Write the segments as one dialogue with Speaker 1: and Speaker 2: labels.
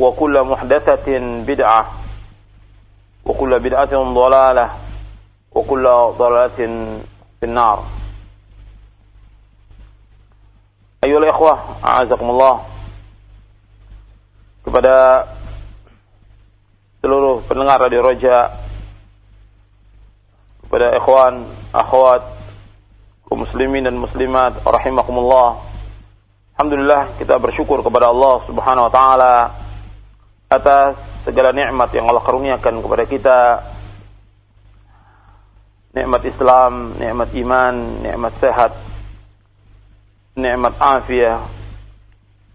Speaker 1: وكل محدثة بدعة وكل بدعة ضلالة وكل ضلالة في النار أيها الإخوة أعزكم الله kepada seluruh pendengar Radio Roja kepada ikhwan, akhwat, kaum muslimin dan muslimat rahimakumullah. Alhamdulillah kita bersyukur kepada Allah Subhanahu wa taala atas segala nikmat yang Allah karuniakan kepada kita. Nikmat Islam, nikmat iman, nikmat sehat, nikmat afiah,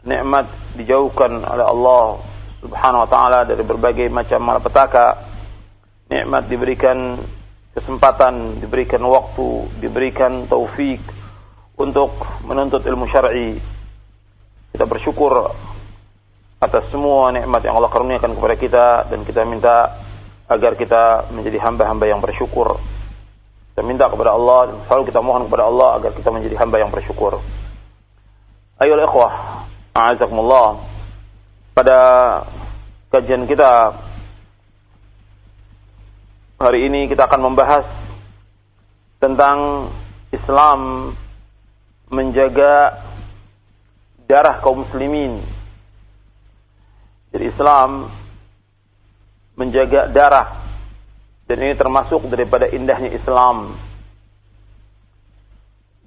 Speaker 1: nikmat dijauhkan oleh Allah Subhanahu wa taala dari berbagai macam malapetaka. Nikmat diberikan kesempatan, diberikan waktu, diberikan taufik untuk menuntut ilmu syar'i. Kita bersyukur atas semua nikmat yang Allah karuniakan kepada kita dan kita minta agar kita menjadi hamba-hamba yang bersyukur. Kita minta kepada Allah dan selalu kita mohon kepada Allah agar kita menjadi hamba yang bersyukur. Ayo ikhwah, a'azakumullah. Pada kajian kita hari ini kita akan membahas tentang Islam menjaga darah kaum muslimin. Jadi Islam menjaga darah dan ini termasuk daripada indahnya Islam.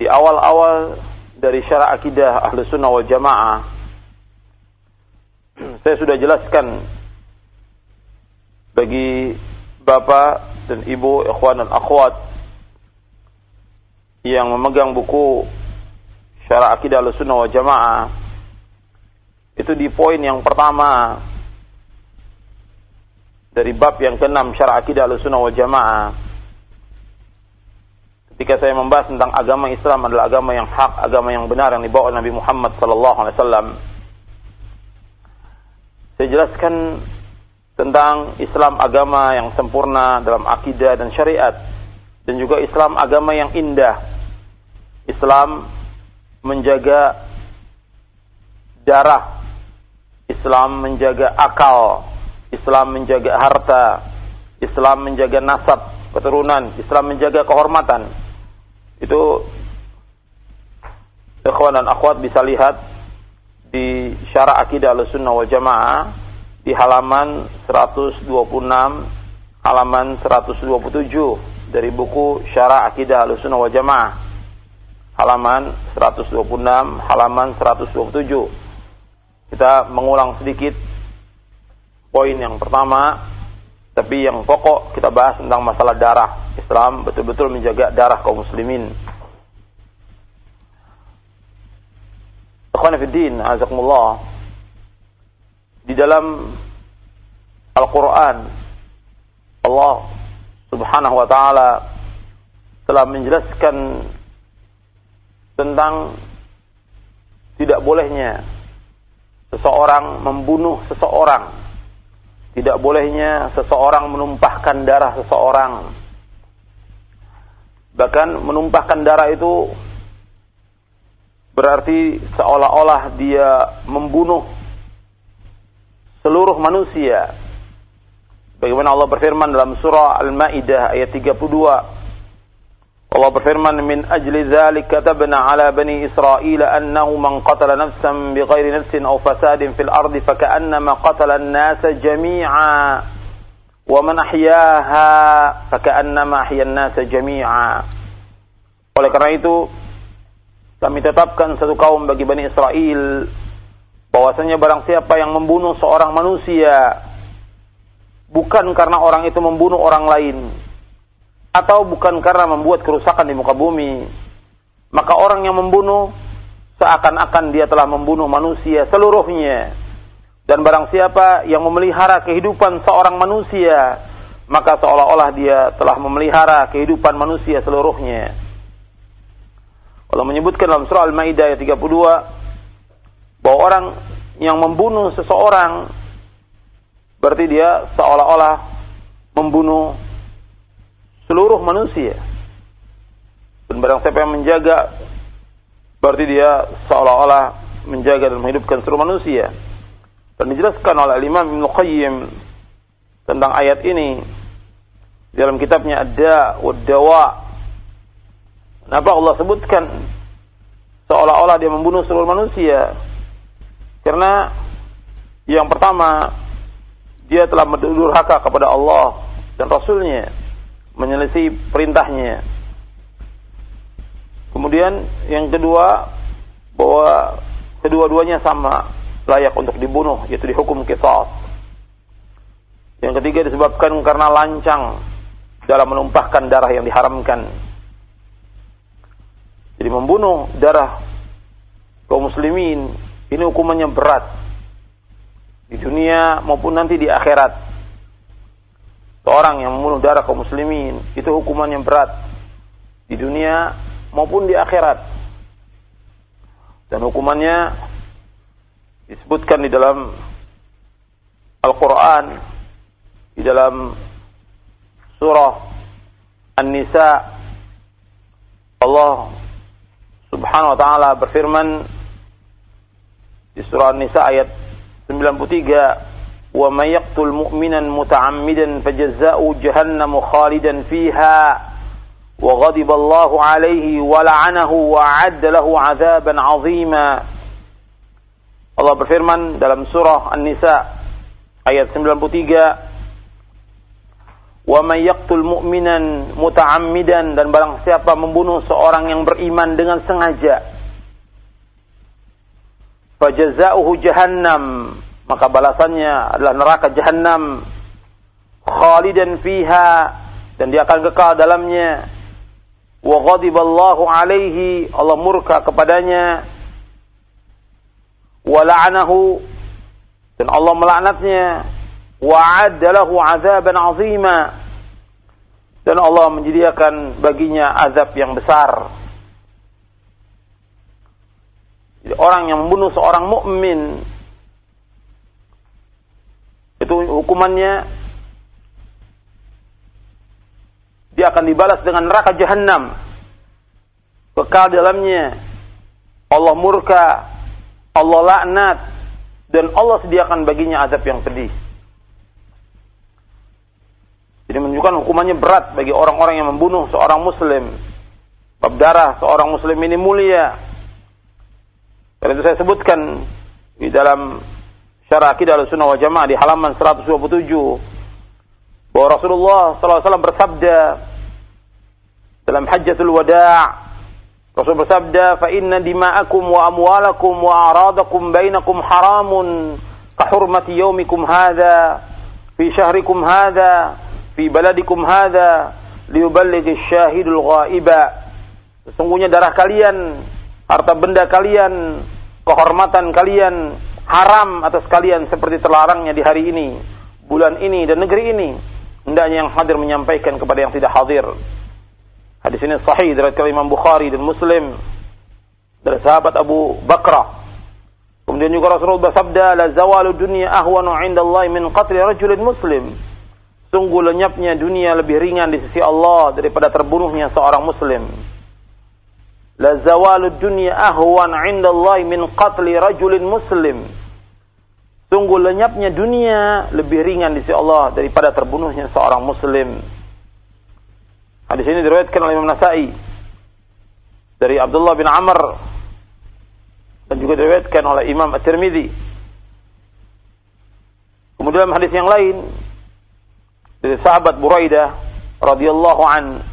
Speaker 1: Di awal-awal dari syara akidah ahlu sunnah wal jamaah saya sudah jelaskan bagi bapak dan ibu ikhwan dan akhwat yang memegang buku syara akidah ahlu sunnah wal jamaah itu di poin yang pertama dari bab yang keenam syara akidah al-sunnah wal jamaah ketika saya membahas tentang agama Islam adalah agama yang hak, agama yang benar yang dibawa Nabi Muhammad sallallahu alaihi wasallam. Saya jelaskan tentang Islam agama yang sempurna dalam akidah dan syariat dan juga Islam agama yang indah. Islam menjaga darah Islam menjaga akal, Islam menjaga harta, Islam menjaga nasab, keturunan, Islam menjaga kehormatan. Itu ikhwan dan akhwat bisa lihat di syara akidah al-sunnah wal jamaah di halaman 126 halaman 127 dari buku syara akidah al-sunnah wal jamaah halaman 126 halaman 127 kita mengulang sedikit poin yang pertama, tapi yang pokok kita bahas tentang masalah darah. Islam betul-betul menjaga darah kaum muslimin. Ikhwanafiddin, azakumullah. Di dalam Al-Quran, Allah subhanahu wa ta'ala telah menjelaskan tentang tidak bolehnya seseorang membunuh seseorang. Tidak bolehnya seseorang menumpahkan darah seseorang. Bahkan menumpahkan darah itu berarti seolah-olah dia membunuh seluruh manusia. Bagaimana Allah berfirman dalam surah Al-Maidah ayat 32 Allah berfirman min ajli dzalik katabna ala bani Israil annahu man qatala nafsan bighairi nafsin aw fasadin fil ardi faka'annama qatala an-nasa jami'a wa man ahyaha faka'annama ahya an-nasa jami'a. Oleh karena itu kami tetapkan satu kaum bagi Bani Israel bahwasanya barang siapa yang membunuh seorang manusia bukan karena orang itu membunuh orang lain atau bukan karena membuat kerusakan di muka bumi, maka orang yang membunuh seakan-akan dia telah membunuh manusia seluruhnya. Dan barang siapa yang memelihara kehidupan seorang manusia, maka seolah-olah dia telah memelihara kehidupan manusia seluruhnya. Allah menyebutkan dalam surah Al-Maidah ayat 32 bahwa orang yang membunuh seseorang berarti dia seolah-olah membunuh seluruh manusia. Dan barang siapa yang menjaga berarti dia seolah-olah menjaga dan menghidupkan seluruh manusia. Dan dijelaskan oleh Imam Ibn Qayyim tentang ayat ini dalam kitabnya Ada Wadawa. Kenapa Allah sebutkan seolah-olah dia membunuh seluruh manusia? Karena yang pertama dia telah mendurhaka kepada Allah dan Rasulnya menyelisih perintahnya. Kemudian yang kedua bahwa kedua-duanya sama layak untuk dibunuh yaitu dihukum kisah. Yang ketiga disebabkan karena lancang dalam menumpahkan darah yang diharamkan. Jadi membunuh darah kaum muslimin ini hukumannya berat di dunia maupun nanti di akhirat seorang yang membunuh darah kaum muslimin itu hukuman yang berat di dunia maupun di akhirat. Dan hukumannya disebutkan di dalam Al-Qur'an di dalam surah An-Nisa Allah Subhanahu wa taala berfirman di surah An-Nisa ayat 93 ومن يقتل مؤمنا متعمدا فجزاؤه جهنم خالدا فيها وغضب الله عليه ولعنه وأعد له عذابا عظيما Allah berfirman dalam surah An-Nisa ayat 93 Wa may yaqtul mu'minan muta'ammidan dan barang siapa membunuh seorang yang beriman dengan sengaja fajazauhu jahannam maka balasannya adalah neraka jahanam khalidan fiha dan dia akan kekal dalamnya. Wa ghadiballahu alaihi Allah murka kepadanya. Wa la'anahu dan Allah melaknatnya. Wa adalahu azaban azima dan Allah menyediakan baginya azab yang besar. Jadi orang yang membunuh seorang mukmin hukumannya dia akan dibalas dengan neraka jahanam kekal dalamnya. Allah murka Allah laknat dan Allah sediakan baginya azab yang pedih. Jadi menunjukkan hukumannya berat bagi orang-orang yang membunuh seorang muslim. Bab darah seorang muslim ini mulia. Karena itu saya sebutkan di dalam Syarah Akidah Sunnah wal Jamaah di halaman 127 bahwa Rasulullah SAW bersabda dalam Hajjatul Wada' Rasul bersabda fa inna dima'akum wa amwalakum wa aradakum bainakum haramun ka hurmati yaumikum hadha fi syahrikum hadha fi baladikum hadha liyuballighi syahidul ghaiba. Sesungguhnya darah kalian harta benda kalian kehormatan kalian haram atas kalian seperti terlarangnya di hari ini, bulan ini dan negeri ini. Hendaknya yang hadir menyampaikan kepada yang tidak hadir. Hadis ini sahih dari Imam Bukhari dan Muslim dari sahabat Abu Bakrah. Kemudian juga Rasulullah bersabda, "La zawalu dunya ahwanu 'inda Allah min qatli rajulin muslim." Sungguh lenyapnya dunia lebih ringan di sisi Allah daripada terbunuhnya seorang muslim. La zawalu dunya ahwan 'inda Allah min qatli rajulin muslim. Sungguh lenyapnya dunia lebih ringan di sisi Allah daripada terbunuhnya seorang muslim. Hadis ini diriwayatkan oleh Imam Nasai dari Abdullah bin Amr dan juga diriwayatkan oleh Imam At-Tirmidzi. Kemudian dalam hadis yang lain dari sahabat Buraidah radhiyallahu an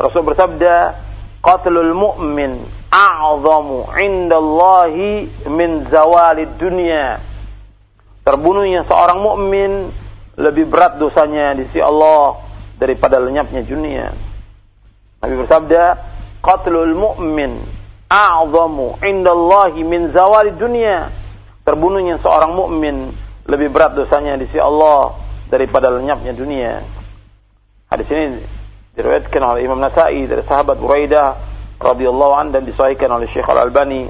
Speaker 1: Rasul bersabda qatlul mu'min a'zamu 'indallahi min zawalid dunya terbunuhnya seorang mukmin lebih berat dosanya di sisi Allah daripada lenyapnya dunia Nabi bersabda qatlul mu'min a'zamu indallahi min zawali dunia. Terbunuhnya seorang mukmin lebih berat dosanya di sisi Allah daripada lenyapnya dunia. Hadis ini diriwayatkan oleh Imam Nasai dari sahabat Buraidah radhiyallahu an dan disahihkan oleh Syekh Al-Albani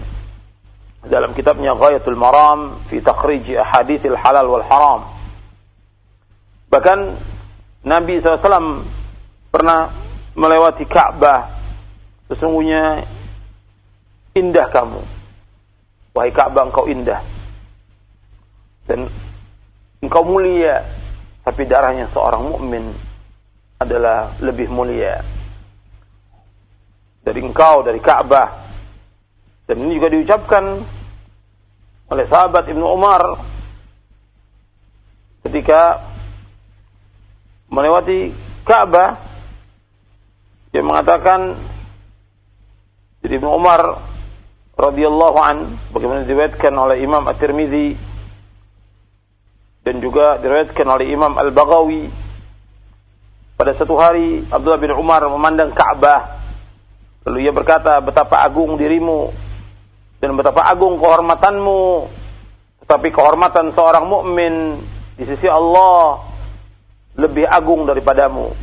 Speaker 1: dalam kitabnya Ghayatul Maram fi takhrij ahaditsil halal wal haram. Bahkan Nabi SAW pernah melewati Ka'bah. Sesungguhnya indah kamu. Wahai Ka'bah engkau indah. Dan engkau mulia. Tapi darahnya seorang mukmin adalah lebih mulia. Dari engkau, dari Ka'bah. Dan ini juga diucapkan oleh sahabat Ibnu Umar ketika melewati Ka'bah dia mengatakan jadi Ibnu Umar radhiyallahu an bagaimana diriwayatkan oleh Imam At-Tirmizi dan juga diriwayatkan oleh Imam Al-Baghawi. Pada satu hari Abdullah bin Umar memandang Ka'bah. Lalu ia berkata betapa agung dirimu dan betapa agung kehormatanmu. Tetapi kehormatan seorang mukmin di sisi Allah lebih agung daripadamu.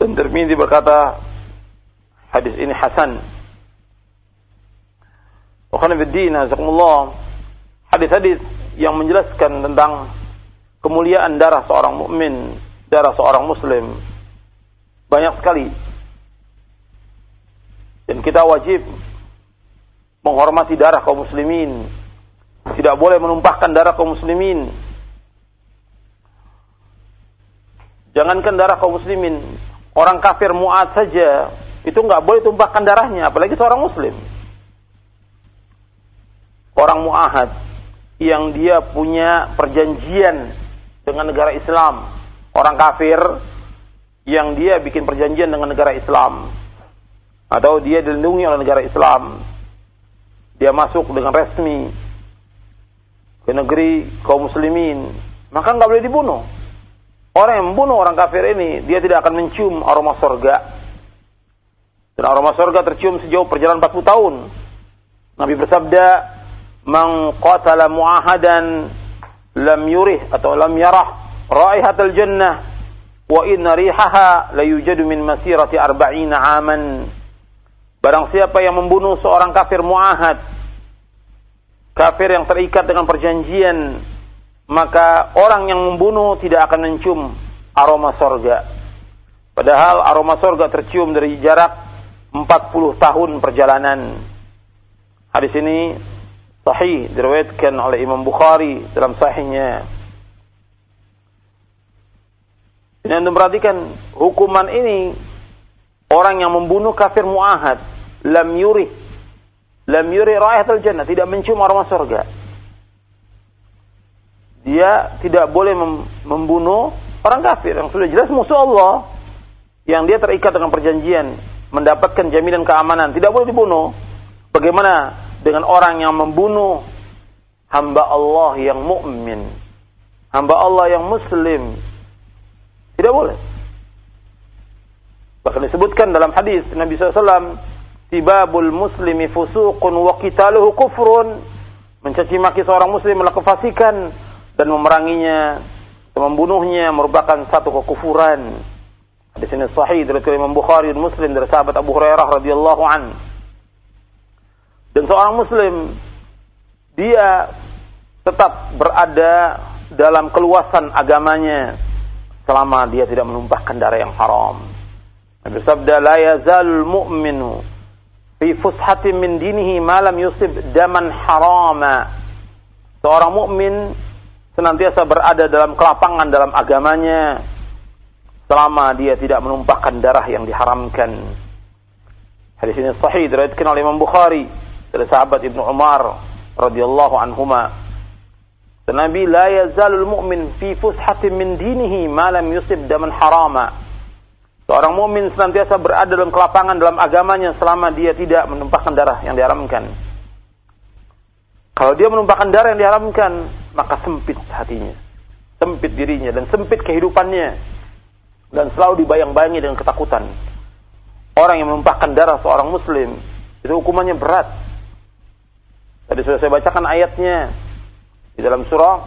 Speaker 1: Dan Tirmidzi berkata hadis ini hasan. Hadis-hadis yang menjelaskan tentang kemuliaan darah seorang mukmin, darah seorang muslim banyak sekali. Dan kita wajib menghormati darah kaum muslimin. Tidak boleh menumpahkan darah kaum muslimin. Jangankan darah kaum muslimin, orang kafir muat saja itu nggak boleh tumpahkan darahnya, apalagi seorang muslim orang muahad yang dia punya perjanjian dengan negara Islam, orang kafir yang dia bikin perjanjian dengan negara Islam atau dia dilindungi oleh negara Islam, dia masuk dengan resmi ke negeri kaum muslimin, maka nggak boleh dibunuh. Orang yang membunuh orang kafir ini, dia tidak akan mencium aroma sorga. Dan aroma sorga tercium sejauh perjalanan 40 tahun. Nabi bersabda, man qatala muahadan lam yurih atau lam yarah raihatul jannah wa inna rihaha la min masirati arba'ina aman barang siapa yang membunuh seorang kafir muahad kafir yang terikat dengan perjanjian maka orang yang membunuh tidak akan mencium aroma sorga padahal aroma sorga tercium dari jarak 40 tahun perjalanan hadis ini sahih diriwayatkan oleh Imam Bukhari dalam sahihnya. Anda perhatikan hukuman ini orang yang membunuh kafir muahad lam yuri lam yuri raihatul jannah tidak mencium aroma surga. Dia tidak boleh mem membunuh orang kafir yang sudah jelas musuh Allah yang dia terikat dengan perjanjian mendapatkan jaminan keamanan tidak boleh dibunuh. Bagaimana dengan orang yang membunuh hamba Allah yang mukmin, hamba Allah yang muslim. Tidak boleh. Bahkan disebutkan dalam hadis Nabi SAW, Tibabul muslimi fusuqun wa qitaluhu kufrun. Mencaci maki seorang muslim melakukan fasikan dan memeranginya, membunuhnya merupakan satu kekufuran. Hadis ini sahih dari Imam Bukhari dan Muslim dari sahabat Abu Hurairah radhiyallahu anhu dan seorang muslim dia tetap berada dalam keluasan agamanya selama dia tidak menumpahkan darah yang haram. Nabi bersabda, "La yazalul mu'minu fi fushatin min dinihi ma lam yusib daman harama." Seorang mukmin senantiasa berada dalam kelapangan dalam agamanya selama dia tidak menumpahkan darah yang diharamkan. Hadis ini sahih diriwayatkan oleh Imam Bukhari dari sahabat Ibnu Umar radhiyallahu anhuma Nabi la yazalul mu'min fi fushatin min dinihi ma lam yusib daman harama. Seorang mukmin senantiasa berada dalam kelapangan dalam agamanya selama dia tidak menumpahkan darah yang diharamkan. Kalau dia menumpahkan darah yang diharamkan, maka sempit hatinya, sempit dirinya dan sempit kehidupannya dan selalu dibayang-bayangi dengan ketakutan. Orang yang menumpahkan darah seorang muslim itu hukumannya berat. Tadi sudah saya bacakan ayatnya di dalam surah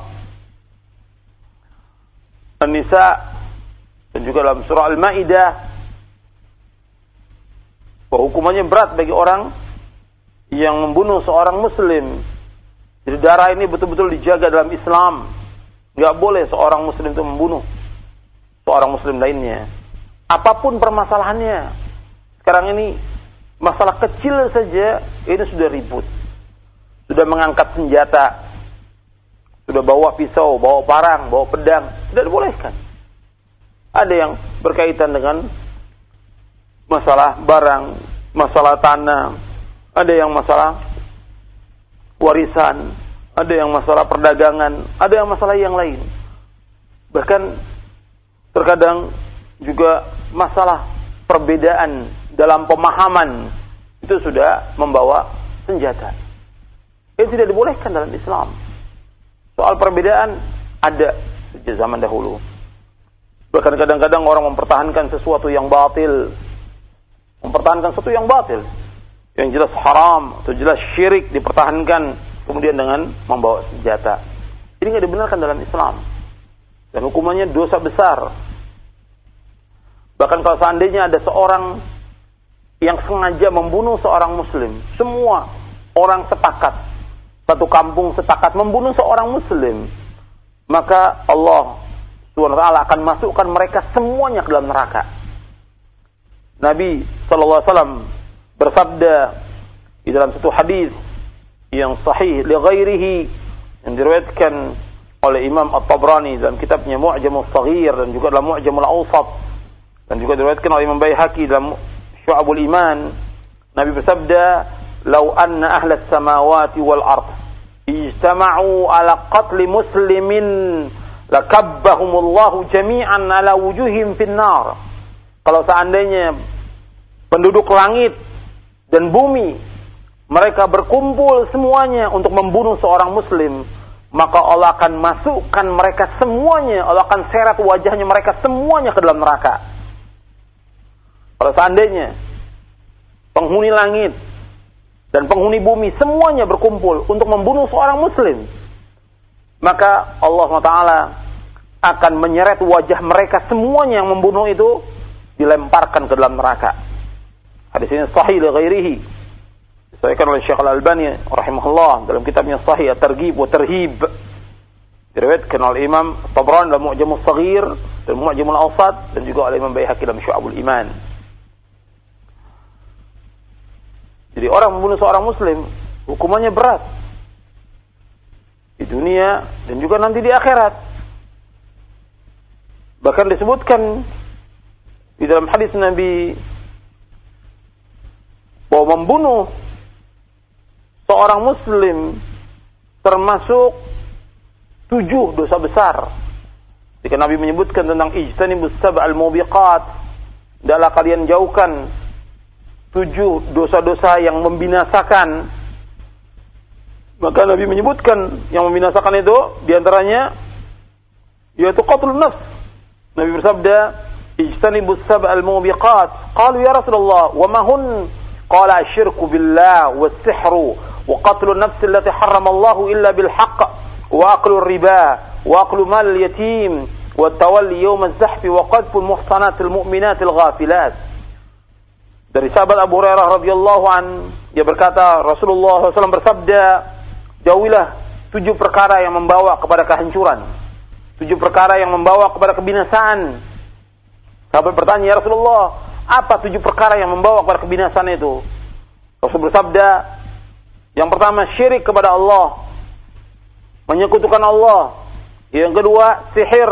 Speaker 1: An-Nisa dan juga dalam surah Al-Maidah bahwa hukumannya berat bagi orang yang membunuh seorang muslim. Jadi darah ini betul-betul dijaga dalam Islam. Nggak boleh seorang muslim itu membunuh seorang muslim lainnya. Apa pun permasalahannya. Sekarang ini masalah kecil saja ini sudah ribut. Sudah mengangkat senjata, sudah bawa pisau, bawa parang, bawa pedang, tidak dibolehkan. Ada yang berkaitan dengan masalah barang, masalah tanah, ada yang masalah warisan, ada yang masalah perdagangan, ada yang masalah yang lain. Bahkan terkadang juga masalah perbedaan dalam pemahaman itu sudah membawa senjata. Ini tidak dibolehkan dalam Islam. Soal perbedaan ada sejak zaman dahulu. Bahkan kadang-kadang orang mempertahankan sesuatu yang batil. Mempertahankan sesuatu yang batil. Yang jelas haram atau jelas syirik dipertahankan kemudian dengan membawa senjata. Ini nggak dibenarkan dalam Islam. Dan hukumannya dosa besar. Bahkan kalau seandainya ada seorang yang sengaja membunuh seorang muslim, semua orang sepakat satu kampung sepakat membunuh seorang muslim, maka Allah Subhanahu wa taala akan masukkan mereka semuanya ke dalam neraka. Nabi sallallahu alaihi wasallam bersabda di dalam satu hadis yang sahih li ghairihi yang diriwayatkan oleh Imam At-Tabrani dalam kitabnya Mu'jamul Saghir dan juga dalam Mu'jamul Awsat dan juga diriwayatkan oleh Imam Baihaqi dalam Syu'abul Iman Nabi bersabda "Lau anna ahlas samawati wal ard ijtama'u ala qatli muslimin lakabbahumullahu jami'an ala wujuhim finnar. Kalau seandainya penduduk langit dan bumi mereka berkumpul semuanya untuk membunuh seorang muslim, maka Allah akan masukkan mereka semuanya, Allah akan seret wajahnya mereka semuanya ke dalam neraka. Kalau seandainya penghuni langit dan penghuni bumi semuanya berkumpul untuk membunuh seorang muslim, maka Allah SWT akan menyeret wajah mereka semuanya yang membunuh itu dilemparkan ke dalam neraka. Hadis ini sahih li ghairihi. Disahihkan oleh Syekh Al-Albani rahimahullah dalam kitabnya Sahih At-Targhib wa Tarhib. Diriwayatkan oleh Imam Tabrani dalam Mu'jamul Saghir dan Mu'jamul Awsat dan juga oleh Imam Baihaqi dalam Syu'abul Iman. Jadi orang membunuh seorang muslim hukumannya berat. Di dunia dan juga nanti di akhirat. Bahkan disebutkan di dalam hadis Nabi bahwa membunuh seorang muslim termasuk tujuh dosa besar. Jika Nabi menyebutkan tentang ijtanibus sab'al mubiqat, adalah kalian jauhkan tujuh dosa-dosa yang membinasakan maka Nabi menyebutkan yang membinasakan itu di antaranya yaitu qatlun nafs. Nabi bersabda ijtanibus sab'al mubiqat. Qalu ya Rasulullah wa ma hun? Qala asyirku billah was sihru wa qatlun nafs allati harrama Allah illa bil haqq wa aqlu riba wa aqlu mal yatim wa tawalli yawm az-zahfi wa qadfu al-muhsanat al-mu'minat al-ghafilat. Dari sahabat Abu Hurairah radhiyallahu an, dia berkata Rasulullah SAW bersabda, jauhilah tujuh perkara yang membawa kepada kehancuran. Tujuh perkara yang membawa kepada kebinasaan. Sahabat bertanya, ya Rasulullah, apa tujuh perkara yang membawa kepada kebinasaan itu? Rasul bersabda, yang pertama syirik kepada Allah, menyekutukan Allah. Yang kedua sihir.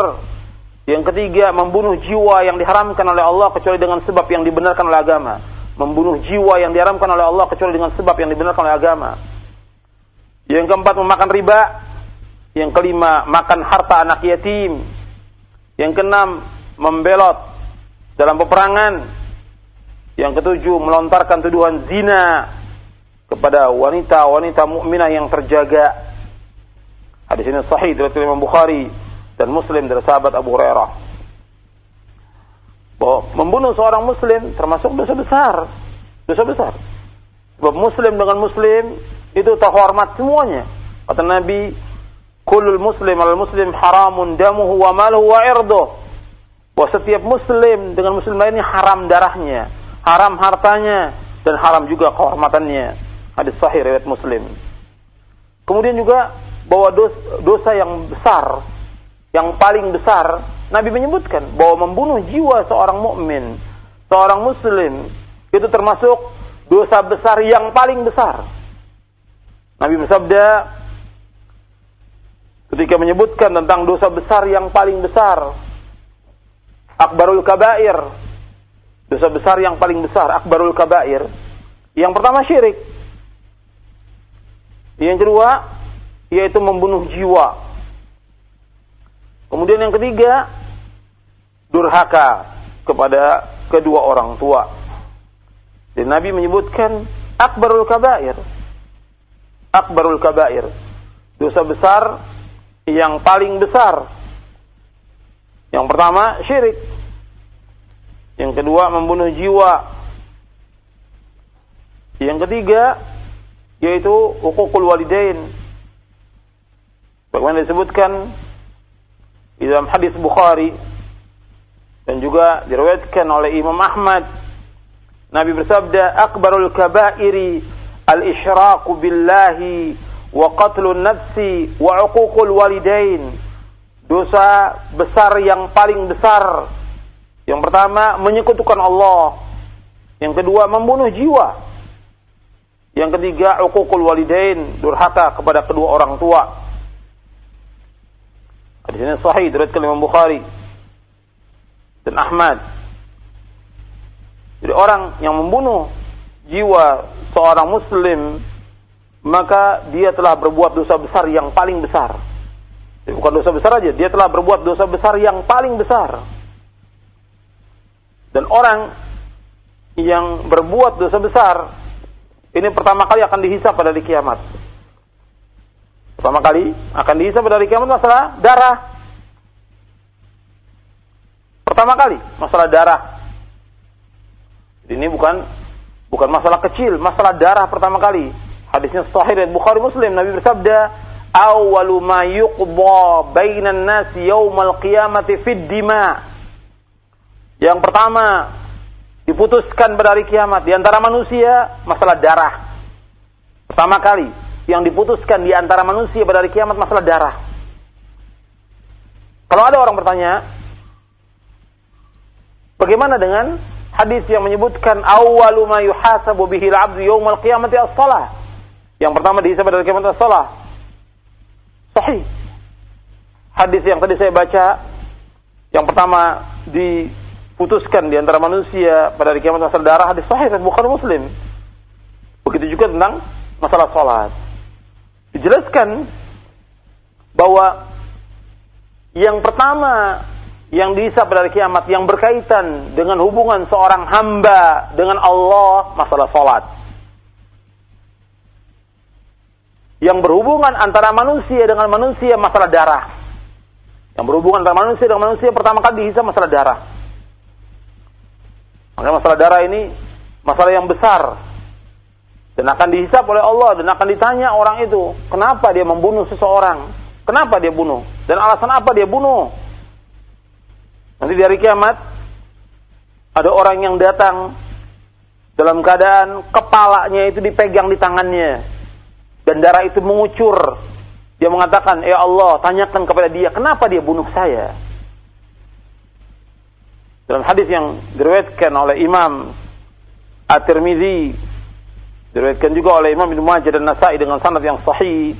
Speaker 1: Yang ketiga membunuh jiwa yang diharamkan oleh Allah kecuali dengan sebab yang dibenarkan oleh agama. Membunuh jiwa yang diharamkan oleh Allah kecuali dengan sebab yang dibenarkan oleh agama. Yang keempat memakan riba. Yang kelima makan harta anak yatim. Yang keenam membelot dalam peperangan. Yang ketujuh melontarkan tuduhan zina kepada wanita-wanita mukminah yang terjaga. Hadis ini sahih dari Imam Bukhari dan Muslim dari sahabat Abu Hurairah. Bahwa membunuh seorang muslim termasuk dosa besar. Dosa besar. Sebab muslim dengan muslim itu terhormat semuanya. Kata Nabi, "Kullul muslim al muslim haramun damuhu wa maluhu wa irduh." Bahwa setiap muslim dengan muslim lainnya haram darahnya, haram hartanya, dan haram juga kehormatannya. Hadis sahih riwayat Muslim. Kemudian juga bahwa dosa, dosa yang besar, yang paling besar, Nabi menyebutkan bahwa membunuh jiwa seorang mukmin, seorang muslim, itu termasuk dosa besar yang paling besar. Nabi bersabda ketika menyebutkan tentang dosa besar yang paling besar, akbarul kabair. Dosa besar yang paling besar, akbarul kabair. Yang pertama syirik. Yang kedua, yaitu membunuh jiwa. Kemudian yang ketiga, durhaka kepada kedua orang tua. Dan Nabi menyebutkan akbarul kabair. Akbarul kabair. Dosa besar yang paling besar yang pertama syirik. Yang kedua membunuh jiwa. Yang ketiga yaitu hukukul walidain. Bagaimana disebutkan di dalam hadis Bukhari dan juga diriwayatkan oleh Imam Ahmad Nabi bersabda akbarul kabairi al-isyraku billahi wa qatlun nafsi wa uququl walidain dosa besar yang paling besar. Yang pertama, menyekutukan Allah. Yang kedua, membunuh jiwa. Yang ketiga, uququl walidain, durhaka kepada kedua orang tua. Hadis ini sahih dari Imam Bukhari dan Ahmad. Jadi orang yang membunuh jiwa seorang muslim maka dia telah berbuat dosa besar yang paling besar bukan dosa besar aja, dia telah berbuat dosa besar yang paling besar. Dan orang yang berbuat dosa besar ini pertama kali akan dihisap pada hari kiamat. Pertama kali akan dihisap pada hari kiamat masalah darah. Pertama kali masalah darah. Ini bukan bukan masalah kecil, masalah darah pertama kali. Hadisnya sahih dari Bukhari Muslim Nabi bersabda, awwalu ma yuqda bainan nas yaumal qiyamati fid dima. Yang pertama diputuskan pada hari kiamat di antara manusia masalah darah. Pertama kali yang diputuskan di antara manusia pada hari kiamat masalah darah. Kalau ada orang bertanya, bagaimana dengan hadis yang menyebutkan awwalu ma yuhasabu bihi al-'abdu yaumal qiyamati as-shalah? Yang pertama dihisab pada kiamat as-shalah. Sahih. Hadis yang tadi saya baca, yang pertama diputuskan di antara manusia pada hari kiamat masalah darah, hadis sahih dan bukan muslim. Begitu juga tentang masalah sholat. Dijelaskan bahwa yang pertama yang dihisab pada kiamat yang berkaitan dengan hubungan seorang hamba dengan Allah masalah sholat. yang berhubungan antara manusia dengan manusia masalah darah. Yang berhubungan antara manusia dengan manusia pertama kali dihisap masalah darah. Maka masalah darah ini masalah yang besar dan akan dihisap oleh Allah dan akan ditanya orang itu kenapa dia membunuh seseorang, kenapa dia bunuh dan alasan apa dia bunuh. Nanti di hari kiamat ada orang yang datang dalam keadaan kepalanya itu dipegang di tangannya dan darah itu mengucur. Dia mengatakan, "Ya Allah, tanyakan kepada dia kenapa dia bunuh saya." Dalam hadis yang diriwayatkan oleh Imam At-Tirmizi, diriwayatkan juga oleh Imam Ibnu Majah dan Nasa'i dengan sanad yang sahih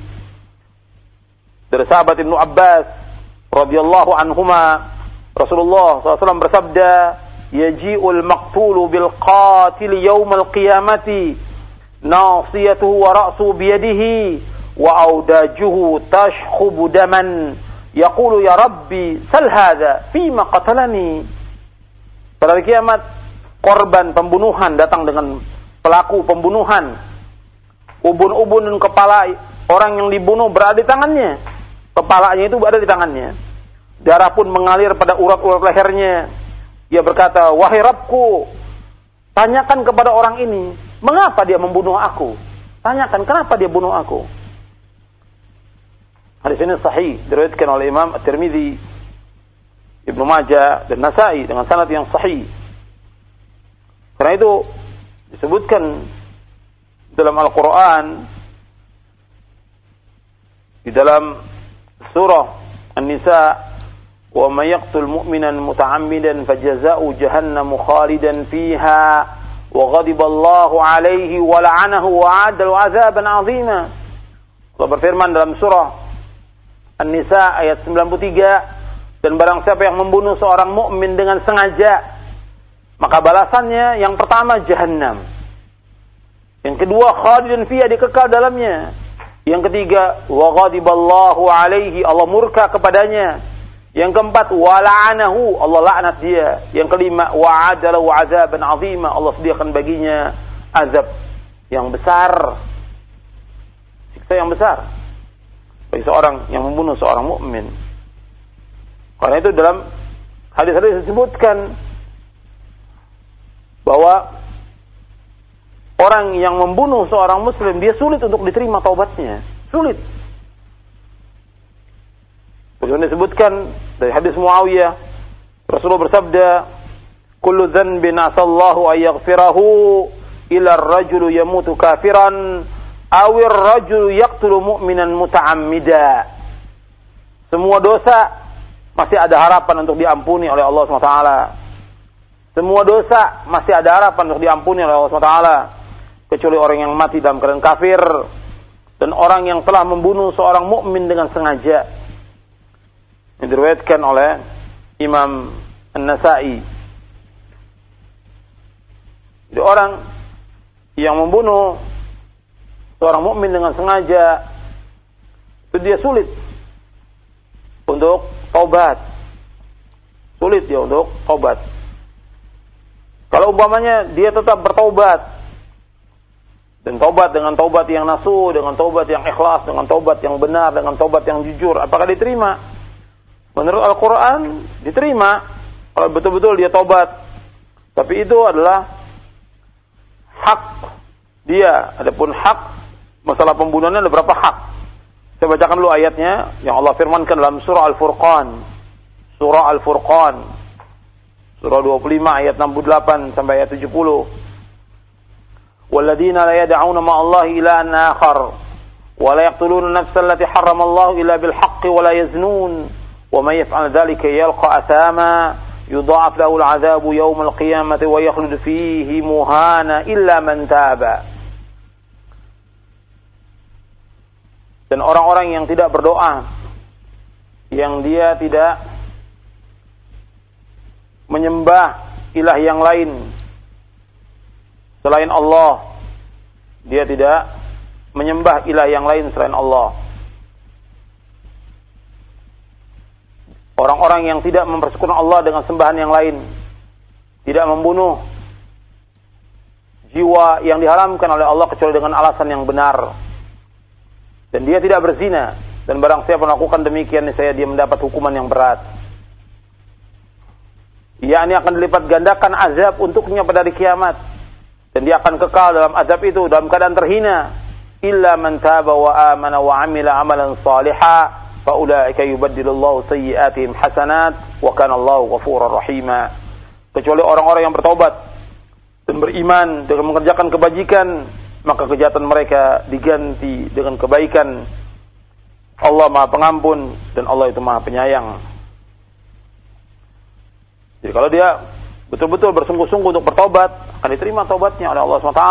Speaker 1: dari sahabat Ibnu Abbas radhiyallahu anhuma Rasulullah SAW bersabda yaji'ul maqtulu bil qatil yaumal qiyamati nasiyatuhu wa ra'su biyadihi wa audajuhu tashkhubu daman. Yaqulu ya rabbi sal hadha? Fima qatalani? Pada kiamat korban pembunuhan datang dengan pelaku pembunuhan. Ubun-ubun kepala orang yang dibunuh berada di tangannya. Kepalanya itu berada di tangannya darah pun mengalir pada urat-urat lehernya dia berkata, "Wahai Rabbku, tanyakan kepada orang ini, mengapa dia membunuh aku? Tanyakan kenapa dia bunuh aku?" Hadis ini sahih diriwayatkan oleh Imam At-Tirmizi, Ibnu Majah dan Nasai dengan sanad yang sahih. Karena itu disebutkan dalam Al-Qur'an di dalam surah An-Nisa ومن يقتل مؤمنا متعمدا فجزاؤه جهنم خالدا فيها وغضب الله عليه ولعنه وعاد له عذابا عظيما Allah berfirman dalam surah An-Nisa ayat 93 dan barang siapa yang membunuh seorang mukmin dengan sengaja maka balasannya yang pertama jahanam yang kedua khalidan fiha dikekal dalamnya yang ketiga wa ghadiballahu alaihi Allah murka kepadanya yang keempat, wala'anahu, Allah laknat dia. Yang kelima, wa'adala wa'azaban azima, Allah sediakan baginya azab yang besar. Siksa yang besar. Bagi seorang yang membunuh seorang mukmin. Karena itu dalam hadis-hadis disebutkan bahwa orang yang membunuh seorang muslim dia sulit untuk diterima taubatnya. Sulit. Bagaimana disebutkan dari hadis Muawiyah, Rasulullah bersabda, "Kullu dzanbin asallahu ay yaghfirahu ila ar-rajulu yamutu kafiran aw ar-rajulu yaqtulu mu'minan muta'ammida." Semua dosa masih ada harapan untuk diampuni oleh Allah SWT. Semua dosa masih ada harapan untuk diampuni oleh Allah SWT. Kecuali orang yang mati dalam keadaan kafir dan orang yang telah membunuh seorang mukmin dengan sengaja yang diriwayatkan oleh Imam An-Nasai. Jadi orang yang membunuh seorang mukmin dengan sengaja itu dia sulit untuk taubat. Sulit dia untuk taubat. Kalau umpamanya dia tetap bertaubat dan taubat dengan taubat yang nasu, dengan taubat yang ikhlas, dengan taubat yang benar, dengan taubat yang jujur, apakah diterima? menurut Al-Quran diterima kalau betul-betul dia tobat. Tapi itu adalah hak dia. Adapun hak masalah pembunuhannya ada berapa hak? Saya bacakan dulu ayatnya yang Allah firmankan dalam surah Al-Furqan. Surah Al-Furqan. Surah 25 ayat 68 sampai ayat 70. والذين لا يدعون مع الله إلها آخر ولا يقتلون النفس التي حرم الله إلا بالحق ولا يزنون ومن يفعل ذلك يلقى أثاما يضاعف له العذاب يوم القيامة ويخلد فيه مهانا إلا من تاب dan orang-orang yang tidak berdoa yang dia tidak menyembah ilah yang lain selain Allah dia tidak menyembah ilah yang lain selain Allah Orang-orang yang tidak mempersekutukan Allah dengan sembahan yang lain. Tidak membunuh jiwa yang diharamkan oleh Allah kecuali dengan alasan yang benar. Dan dia tidak berzina. Dan barang siapa melakukan demikian, saya dia mendapat hukuman yang berat. Ia ini akan dilipat gandakan azab untuknya pada hari kiamat. Dan dia akan kekal dalam azab itu dalam keadaan terhina. Illa man taba wa amana wa amila amalan salihah faulaika yubaddilullahu sayyi'atihim hasanat wa kana Allahu ghafurur rahima kecuali orang-orang yang bertobat dan beriman dengan mengerjakan kebajikan maka kejahatan mereka diganti dengan kebaikan. Allah Maha Pengampun dan Allah itu Maha Penyayang. Jadi kalau dia betul-betul bersungguh-sungguh untuk bertobat, akan diterima tobatnya oleh Allah SWT.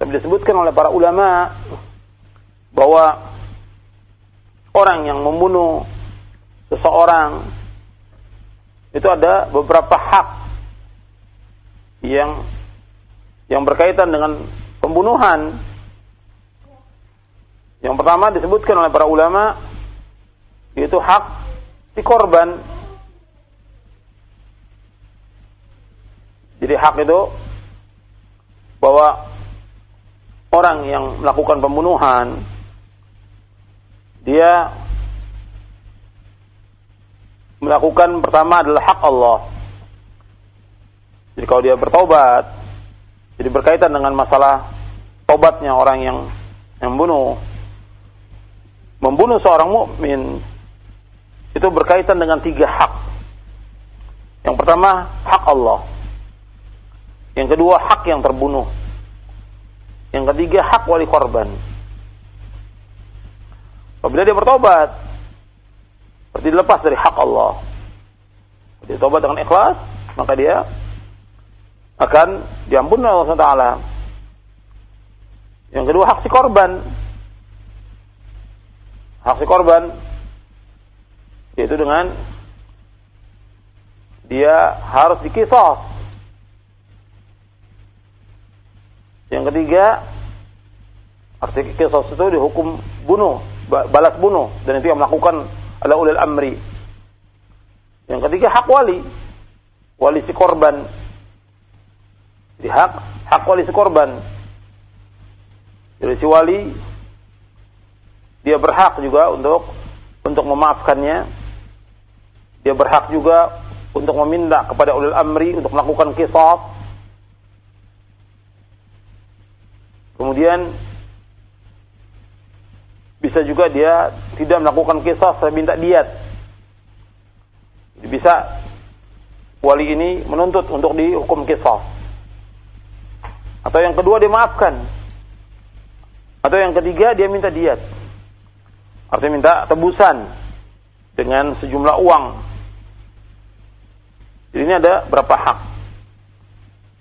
Speaker 1: Tapi disebutkan oleh para ulama bahwa orang yang membunuh seseorang itu ada beberapa hak yang yang berkaitan dengan pembunuhan. Yang pertama disebutkan oleh para ulama yaitu hak si korban. Jadi hak itu bahwa orang yang melakukan pembunuhan dia melakukan pertama adalah hak Allah. Jadi kalau dia bertobat, jadi berkaitan dengan masalah tobatnya orang yang yang membunuh, membunuh seorang mukmin itu berkaitan dengan tiga hak. Yang pertama hak Allah. Yang kedua hak yang terbunuh. Yang ketiga hak wali korban. Apabila dia bertobat, berarti dilepas dari hak Allah. Dia tobat dengan ikhlas, maka dia akan diampuni oleh Allah Taala. Yang kedua hak si korban. Hak si korban yaitu dengan dia harus dikisos. Yang ketiga, arti kisos itu dihukum bunuh balas bunuh dan itu yang melakukan ala ulil amri. Yang ketiga hak wali. Wali si korban. Jadi hak hak wali si korban. Jadi si wali dia berhak juga untuk untuk memaafkannya. Dia berhak juga untuk meminta kepada ulil amri untuk melakukan kisah. Kemudian bisa juga dia tidak melakukan kisah, saya minta diat. Bisa wali ini menuntut untuk dihukum kisah. Atau yang kedua dia maafkan. Atau yang ketiga dia minta diat. Artinya minta tebusan dengan sejumlah uang. Jadi ini ada berapa hak.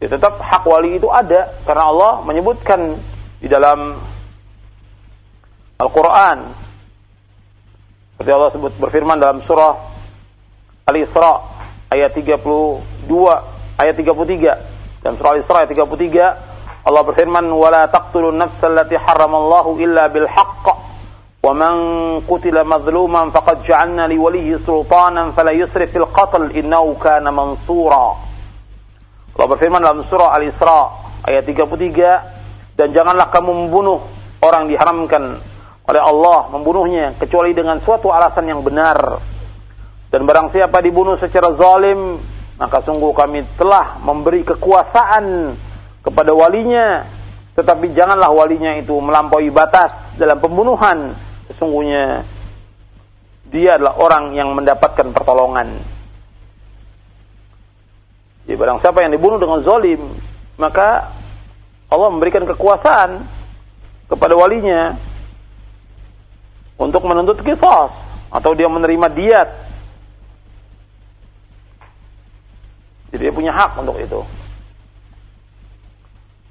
Speaker 1: Ya tetap hak wali itu ada karena Allah menyebutkan di dalam Al-Quran. Seperti Allah sebut berfirman dalam surah Al-Isra ayat 32 ayat 33 dan surah Al-Isra ayat 33 Allah berfirman wala taqtulun nafsa allati harramallahu illa bil haqq. Qutila mazluman faqad ja'alna li waliyyi sultanan fala yusrif fil qatl innahu kana mansura. Allah berfirman dalam surah Al-Isra ayat 33 dan janganlah kamu membunuh orang diharamkan oleh Allah membunuhnya kecuali dengan suatu alasan yang benar. Dan barang siapa dibunuh secara zalim, maka sungguh kami telah memberi kekuasaan kepada walinya, tetapi janganlah walinya itu melampaui batas dalam pembunuhan. Sesungguhnya dia adalah orang yang mendapatkan pertolongan. Jadi barang siapa yang dibunuh dengan zalim, maka Allah memberikan kekuasaan kepada walinya untuk menuntut kisos atau dia menerima diat. Jadi dia punya hak untuk itu.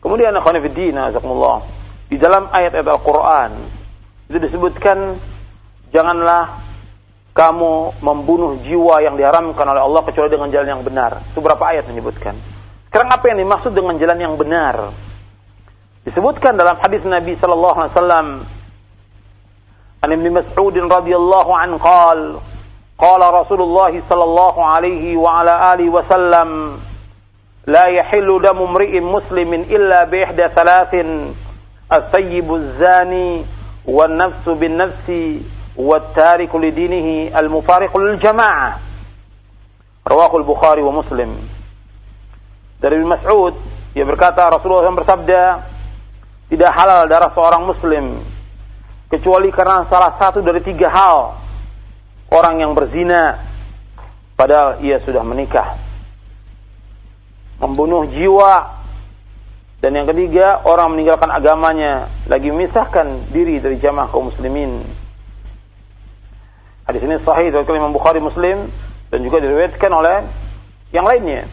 Speaker 1: Kemudian akhwanifiddin azakumullah. Di dalam ayat-ayat Al-Qur'an itu disebutkan janganlah kamu membunuh jiwa yang diharamkan oleh Allah kecuali dengan jalan yang benar. Itu berapa ayat menyebutkan. Sekarang apa yang dimaksud dengan jalan yang benar? Disebutkan dalam hadis Nabi sallallahu alaihi wasallam عن ابن مسعود رضي الله عنه قال قال رسول الله صلى الله عليه وعلى آله وسلم لا يحل دم امرئ مسلم إلا بإحدى ثلاث الثيب الزاني والنفس بالنفس والتارك لدينه المفارق للجماعة رواه البخاري ومسلم dari Ibn Mas'ud dia berkata Rasulullah SAW bersabda tidak halal darah seorang muslim kecuali karena salah satu dari tiga hal orang yang berzina padahal ia sudah menikah membunuh jiwa Dan yang ketiga, orang meninggalkan agamanya lagi memisahkan diri dari jamaah kaum muslimin. Hadis ini sahih dari Imam Bukhari Muslim dan juga diriwayatkan oleh yang lainnya.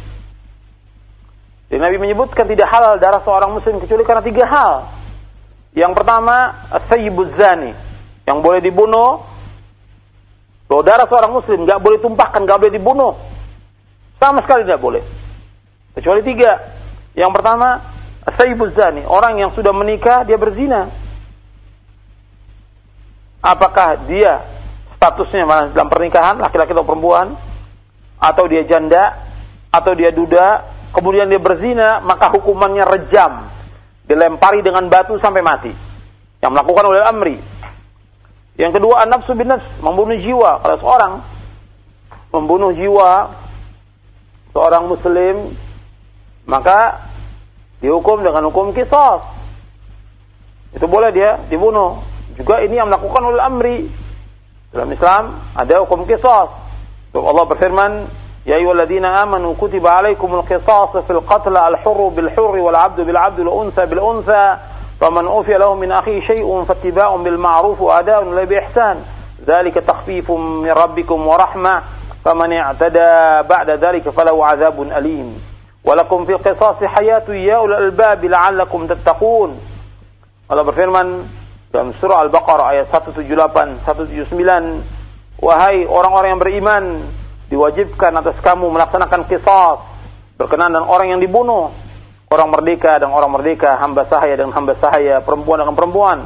Speaker 1: Jadi Nabi menyebutkan tidak halal darah seorang muslim kecuali karena tiga hal. Yang pertama, as-sayyibuz zani, yang boleh dibunuh. Bahwa darah seorang muslim nggak boleh tumpahkan, nggak boleh dibunuh. Sama sekali tidak boleh. Kecuali tiga. Yang pertama, Sayyibul zani, orang yang sudah menikah dia berzina. Apakah dia statusnya dalam pernikahan laki-laki atau perempuan atau dia janda atau dia duda, kemudian dia berzina, maka hukumannya rejam, dilempari dengan batu sampai mati. Yang melakukan oleh Amri. Yang kedua, nafsu bin nafs, membunuh jiwa. Kalau seorang membunuh jiwa seorang muslim, maka dihukum dengan hukum kisos. Itu boleh dia dibunuh. Juga ini yang melakukan oleh Amri. Dalam Islam ada hukum kisos. Allah berfirman, Ya ayyuhalladzina amanu kutiba alaikumul qisas fil qatl al-hurr bil hurr wal 'abdu bil 'abdi wal unsa bil unsa faman ufiya lahu min akhi shay'un fattiba'un bil ma'ruf wa ada'un la bi ihsan dzalika takhfifun min rabbikum wa rahmah faman i'tada ba'da dzalika falahu 'adzabun alim Walakum fil qisas hayatu ya ulul albab la'allakum tattaqun. Allah berfirman dalam surah Al-Baqarah ayat 178, 179, wahai orang-orang yang beriman, diwajibkan atas kamu melaksanakan kisah berkenaan dengan orang yang dibunuh, orang merdeka dan orang merdeka, hamba sahaya dan hamba sahaya, perempuan dengan perempuan.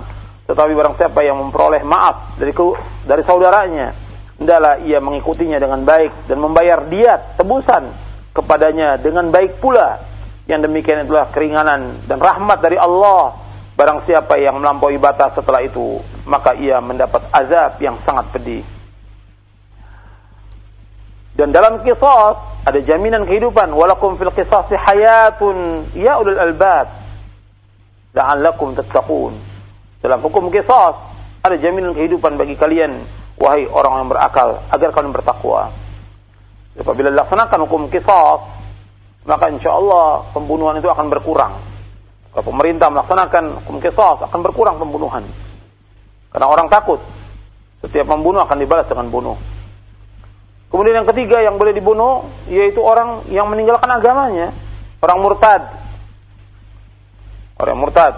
Speaker 1: Tetapi barang siapa yang memperoleh maaf dari dari saudaranya, hendaklah ia mengikutinya dengan baik dan membayar diat tebusan kepadanya dengan baik pula. Yang demikian itulah keringanan dan rahmat dari Allah. Barang siapa yang melampaui batas setelah itu, maka ia mendapat azab yang sangat pedih. Dan dalam kisah ada jaminan kehidupan. Walakum fil qisasi hayatun ya ulul albab. La'allakum tattaqun. Dalam hukum kisah ada jaminan kehidupan bagi kalian wahai orang yang berakal agar kalian bertakwa. Apabila dilaksanakan hukum kisah, maka insya Allah pembunuhan itu akan berkurang. Kalau pemerintah melaksanakan hukum kisah, akan berkurang pembunuhan. Karena orang takut. Setiap membunuh akan dibalas dengan bunuh. Kemudian yang ketiga yang boleh dibunuh, yaitu orang yang meninggalkan agamanya. Orang murtad. Orang murtad.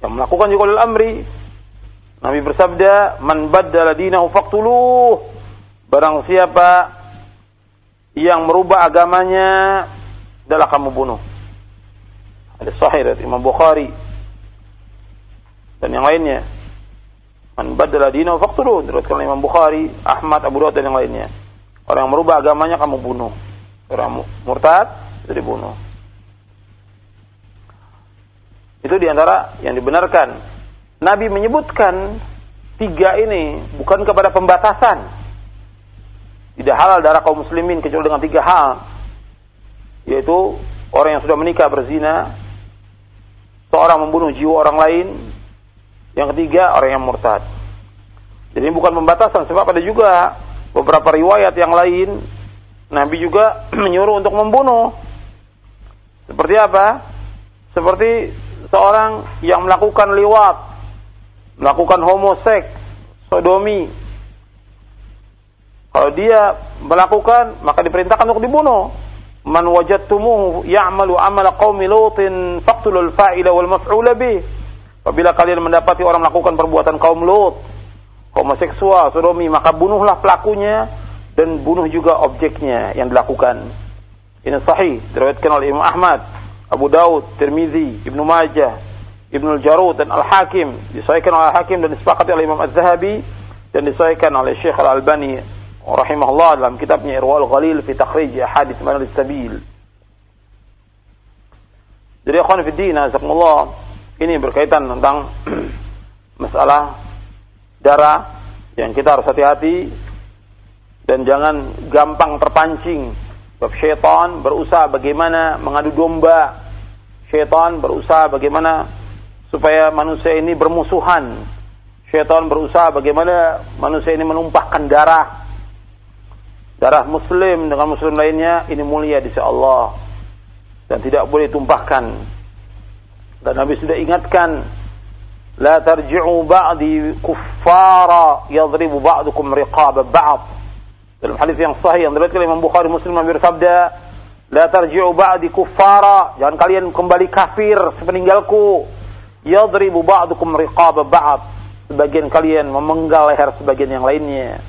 Speaker 1: Yang melakukan oleh amri. Nabi bersabda, Man baddala dinahu faqtuluh Barang siapa yang merubah agamanya adalah kamu bunuh. Ada sahih dari Imam Bukhari dan yang lainnya. Man badala dinahu faqtuluh. Diriwayatkan oleh Imam Bukhari, Ahmad, Abu Dawud dan yang lainnya. Orang yang merubah agamanya kamu bunuh. Orang murtad itu dibunuh. Itu di antara yang dibenarkan. Nabi menyebutkan tiga ini bukan kepada pembatasan, tidak halal darah kaum muslimin kecuali dengan tiga hal yaitu orang yang sudah menikah berzina seorang membunuh jiwa orang lain yang ketiga orang yang murtad. Jadi bukan pembatasan sebab ada juga beberapa riwayat yang lain. Nabi juga menyuruh untuk membunuh. Seperti apa? Seperti seorang yang melakukan liwat melakukan homoseks sodomi. Kalau dia melakukan, maka diperintahkan untuk dibunuh. Man wajadtumuhu ya'malu amala qaumi Lutin faqtulul fa'ila wal maf'ula. Apabila kalian mendapati orang melakukan perbuatan kaum Lut, homoseksual, sodomi, maka bunuhlah pelakunya dan bunuh juga objeknya yang dilakukan. Ini sahih, diriwayatkan oleh Imam Ahmad, Abu Daud, Tirmizi, Ibnu Majah, Ibnu Jarud dan Al-Hakim, disahihkan oleh Al-Hakim dan disepakati oleh Imam Az-Zahabi dan disahihkan oleh Syekh Al-Albani rahimahullah dalam kitabnya Irwal Ghalil fi takhrij hadis Manar Sabil. Jadi akhwan fi din, azakumullah, ini berkaitan tentang masalah darah yang kita harus hati-hati dan jangan gampang terpancing. Sebab syaitan berusaha bagaimana mengadu domba. Syaitan berusaha bagaimana supaya manusia ini bermusuhan. Syaitan berusaha bagaimana manusia ini menumpahkan darah darah muslim dengan muslim lainnya ini mulia di sisi Allah. dan tidak boleh tumpahkan. Dan Nabi sudah ingatkan, la tarji'u ba'di kuffara yadribu ba'dukum riqaba ba'd. Dalam hadis yang sahih yang diriwayatkan Imam Bukhari Muslim bersabda, la tarji'u ba'di kuffara, jangan kalian kembali kafir sepeninggalku. Yadribu ba'dukum riqaba ba'd. Sebagian kalian memenggal leher sebagian yang lainnya.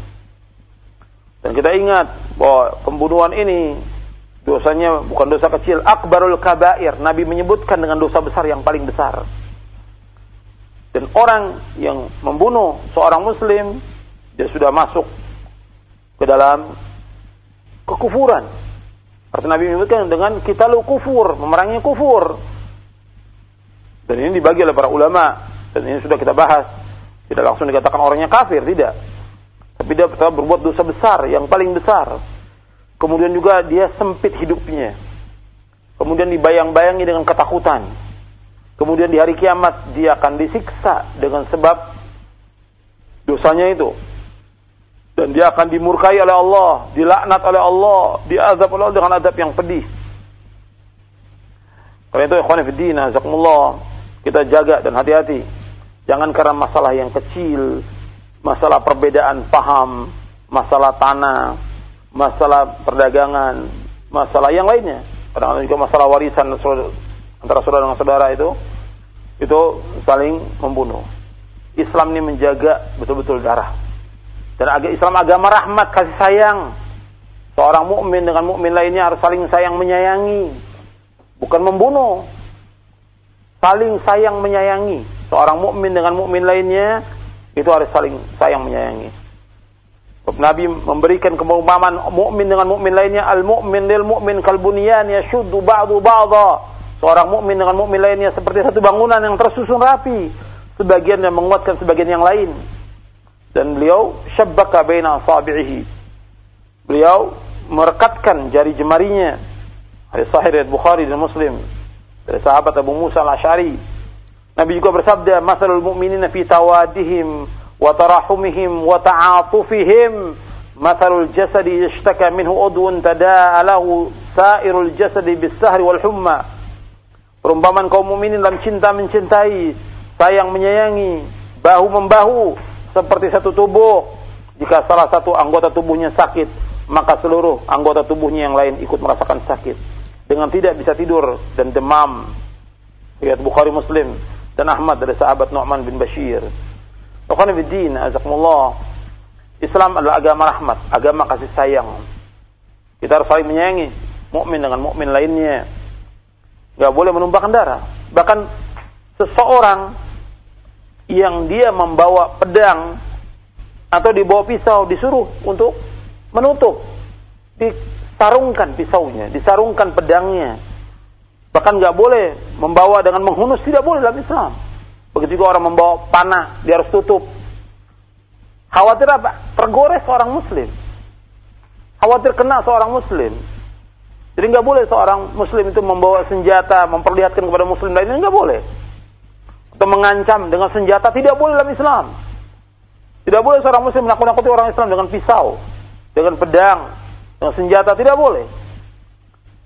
Speaker 1: Dan kita ingat bahwa pembunuhan ini dosanya bukan dosa kecil, akbarul kabair. Nabi menyebutkan dengan dosa besar yang paling besar. Dan orang yang membunuh seorang muslim, dia sudah masuk ke dalam kekufuran. Arti Nabi menyebutkan dengan kita lu kufur, memerangi kufur. Dan ini dibagi oleh para ulama. Dan ini sudah kita bahas. Tidak langsung dikatakan orangnya kafir, tidak. Tapi dia berbuat dosa besar, yang paling besar. Kemudian juga dia sempit hidupnya. Kemudian dibayang-bayangi dengan ketakutan. Kemudian di hari kiamat dia akan disiksa dengan sebab dosanya itu. Dan dia akan dimurkai oleh Allah, dilaknat oleh Allah, diazab oleh Allah dengan azab yang pedih. Karena itu ikhwan fillah, azakumullah, kita jaga dan hati-hati. Jangan karena masalah yang kecil, masalah perbedaan paham, masalah tanah, masalah perdagangan, masalah yang lainnya. Kadang-kadang juga masalah warisan antara saudara dengan saudara itu itu saling membunuh. Islam ini menjaga betul-betul darah. Dan Islam agama rahmat kasih sayang. Seorang mukmin dengan mukmin lainnya harus saling sayang menyayangi, bukan membunuh. Saling sayang menyayangi. Seorang mukmin dengan mukmin lainnya itu harus saling sayang menyayangi. Nabi memberikan keumpamaan mukmin dengan mukmin lainnya al mukmin lil mukmin kal bunyan yashuddu ba'du ba'dha. Seorang mukmin dengan mukmin lainnya seperti satu bangunan yang tersusun rapi, sebagian yang menguatkan sebagian yang lain. Dan beliau syabbaka baina asabi'ihi. Beliau merekatkan jari jemarinya. Hadis sahih riwayat Bukhari dan Muslim dari sahabat Abu Musa al-Asy'ari Nabi juga bersabda, "Masalul mu'minina fi tawadihim ta'atufihim mathalul jasadi ishtaka minhu udwun tada'a lahu sa'irul jasadi bis-sahri wal humma." Perumpamaan kaum mukminin dalam cinta mencintai, sayang menyayangi, bahu membahu seperti satu tubuh. Jika salah satu anggota tubuhnya sakit, maka seluruh anggota tubuhnya yang lain ikut merasakan sakit. Dengan tidak bisa tidur dan demam. Lihat Bukhari Muslim dan Ahmad dari sahabat Nu'man bin Bashir. Tuhan Bidin, azakumullah. Islam adalah agama rahmat, agama kasih sayang. Kita harus saling menyayangi mukmin dengan mukmin lainnya. Gak boleh menumpahkan darah. Bahkan seseorang yang dia membawa pedang atau dibawa pisau disuruh untuk menutup, disarungkan pisaunya, disarungkan pedangnya, Bahkan nggak boleh membawa dengan menghunus tidak boleh dalam Islam. Begitu juga orang membawa panah dia harus tutup. Khawatir apa? Tergores seorang muslim. Khawatir kena seorang muslim. Jadi nggak boleh seorang muslim itu membawa senjata memperlihatkan kepada muslim lainnya nggak boleh. Atau mengancam dengan senjata tidak boleh dalam Islam. Tidak boleh seorang muslim menakut-nakuti orang Islam dengan pisau, dengan pedang, dengan senjata tidak boleh.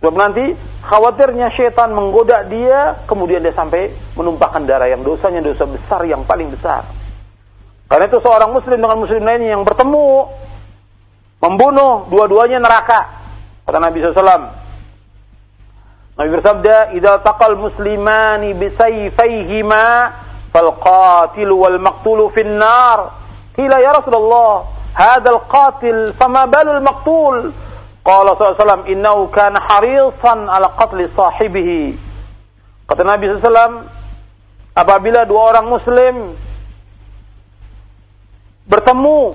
Speaker 1: Sebab nanti khawatirnya setan menggoda dia, kemudian dia sampai menumpahkan darah yang dosanya dosa besar yang paling besar. Karena itu seorang muslim dengan muslim lainnya yang bertemu, membunuh, dua-duanya neraka. Kata Nabi SAW. Nabi bersabda, "Idza taqal muslimani bisayfayhima fal qatilu wal maqtulu fin nar." Qila ya Rasulullah, "Hadzal qatil fama balul maqtul?" Qala SAW, innahu kana harisan ala qatli sahibihi. Kata Nabi SAW, apabila dua orang muslim bertemu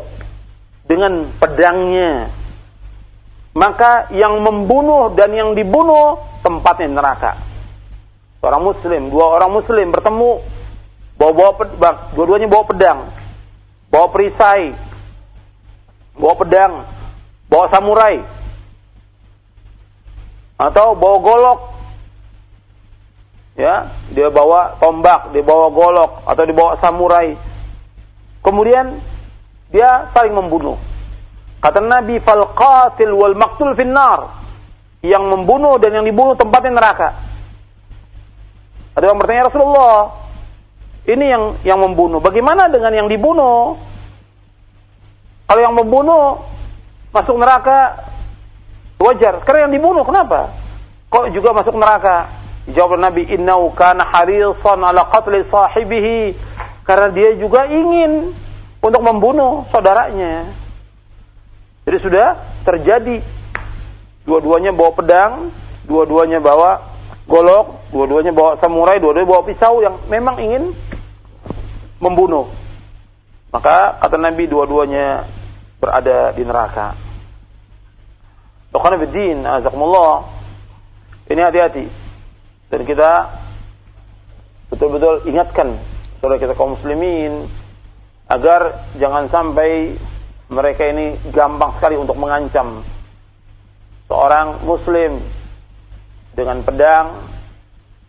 Speaker 1: dengan pedangnya, maka yang membunuh dan yang dibunuh tempatnya neraka. Seorang muslim, dua orang muslim bertemu, bawa-bawa dua-duanya bawa pedang, bawa perisai, bawa pedang, bawa samurai, atau bawa golok ya dia bawa tombak dia bawa golok atau dibawa samurai kemudian dia saling membunuh kata Nabi fal qatil wal maktul finnar yang membunuh dan yang dibunuh tempatnya neraka. Ada yang bertanya Rasulullah, ini yang yang membunuh. Bagaimana dengan yang dibunuh? Kalau yang membunuh masuk neraka wajar. Sekarang yang dibunuh kenapa? Kok juga masuk neraka? Jawab Nabi, "Innau kana harisan ala qatli sahibihi." Karena dia juga ingin untuk membunuh saudaranya. Jadi sudah terjadi dua-duanya bawa pedang, dua-duanya bawa golok, dua-duanya bawa samurai, dua-duanya bawa pisau yang memang ingin membunuh. Maka kata Nabi dua-duanya berada di neraka. Tuhan Bidin, azakumullah. Ini hati-hati. Dan kita betul-betul ingatkan saudara kita kaum muslimin agar jangan sampai mereka ini gampang sekali untuk mengancam seorang muslim dengan pedang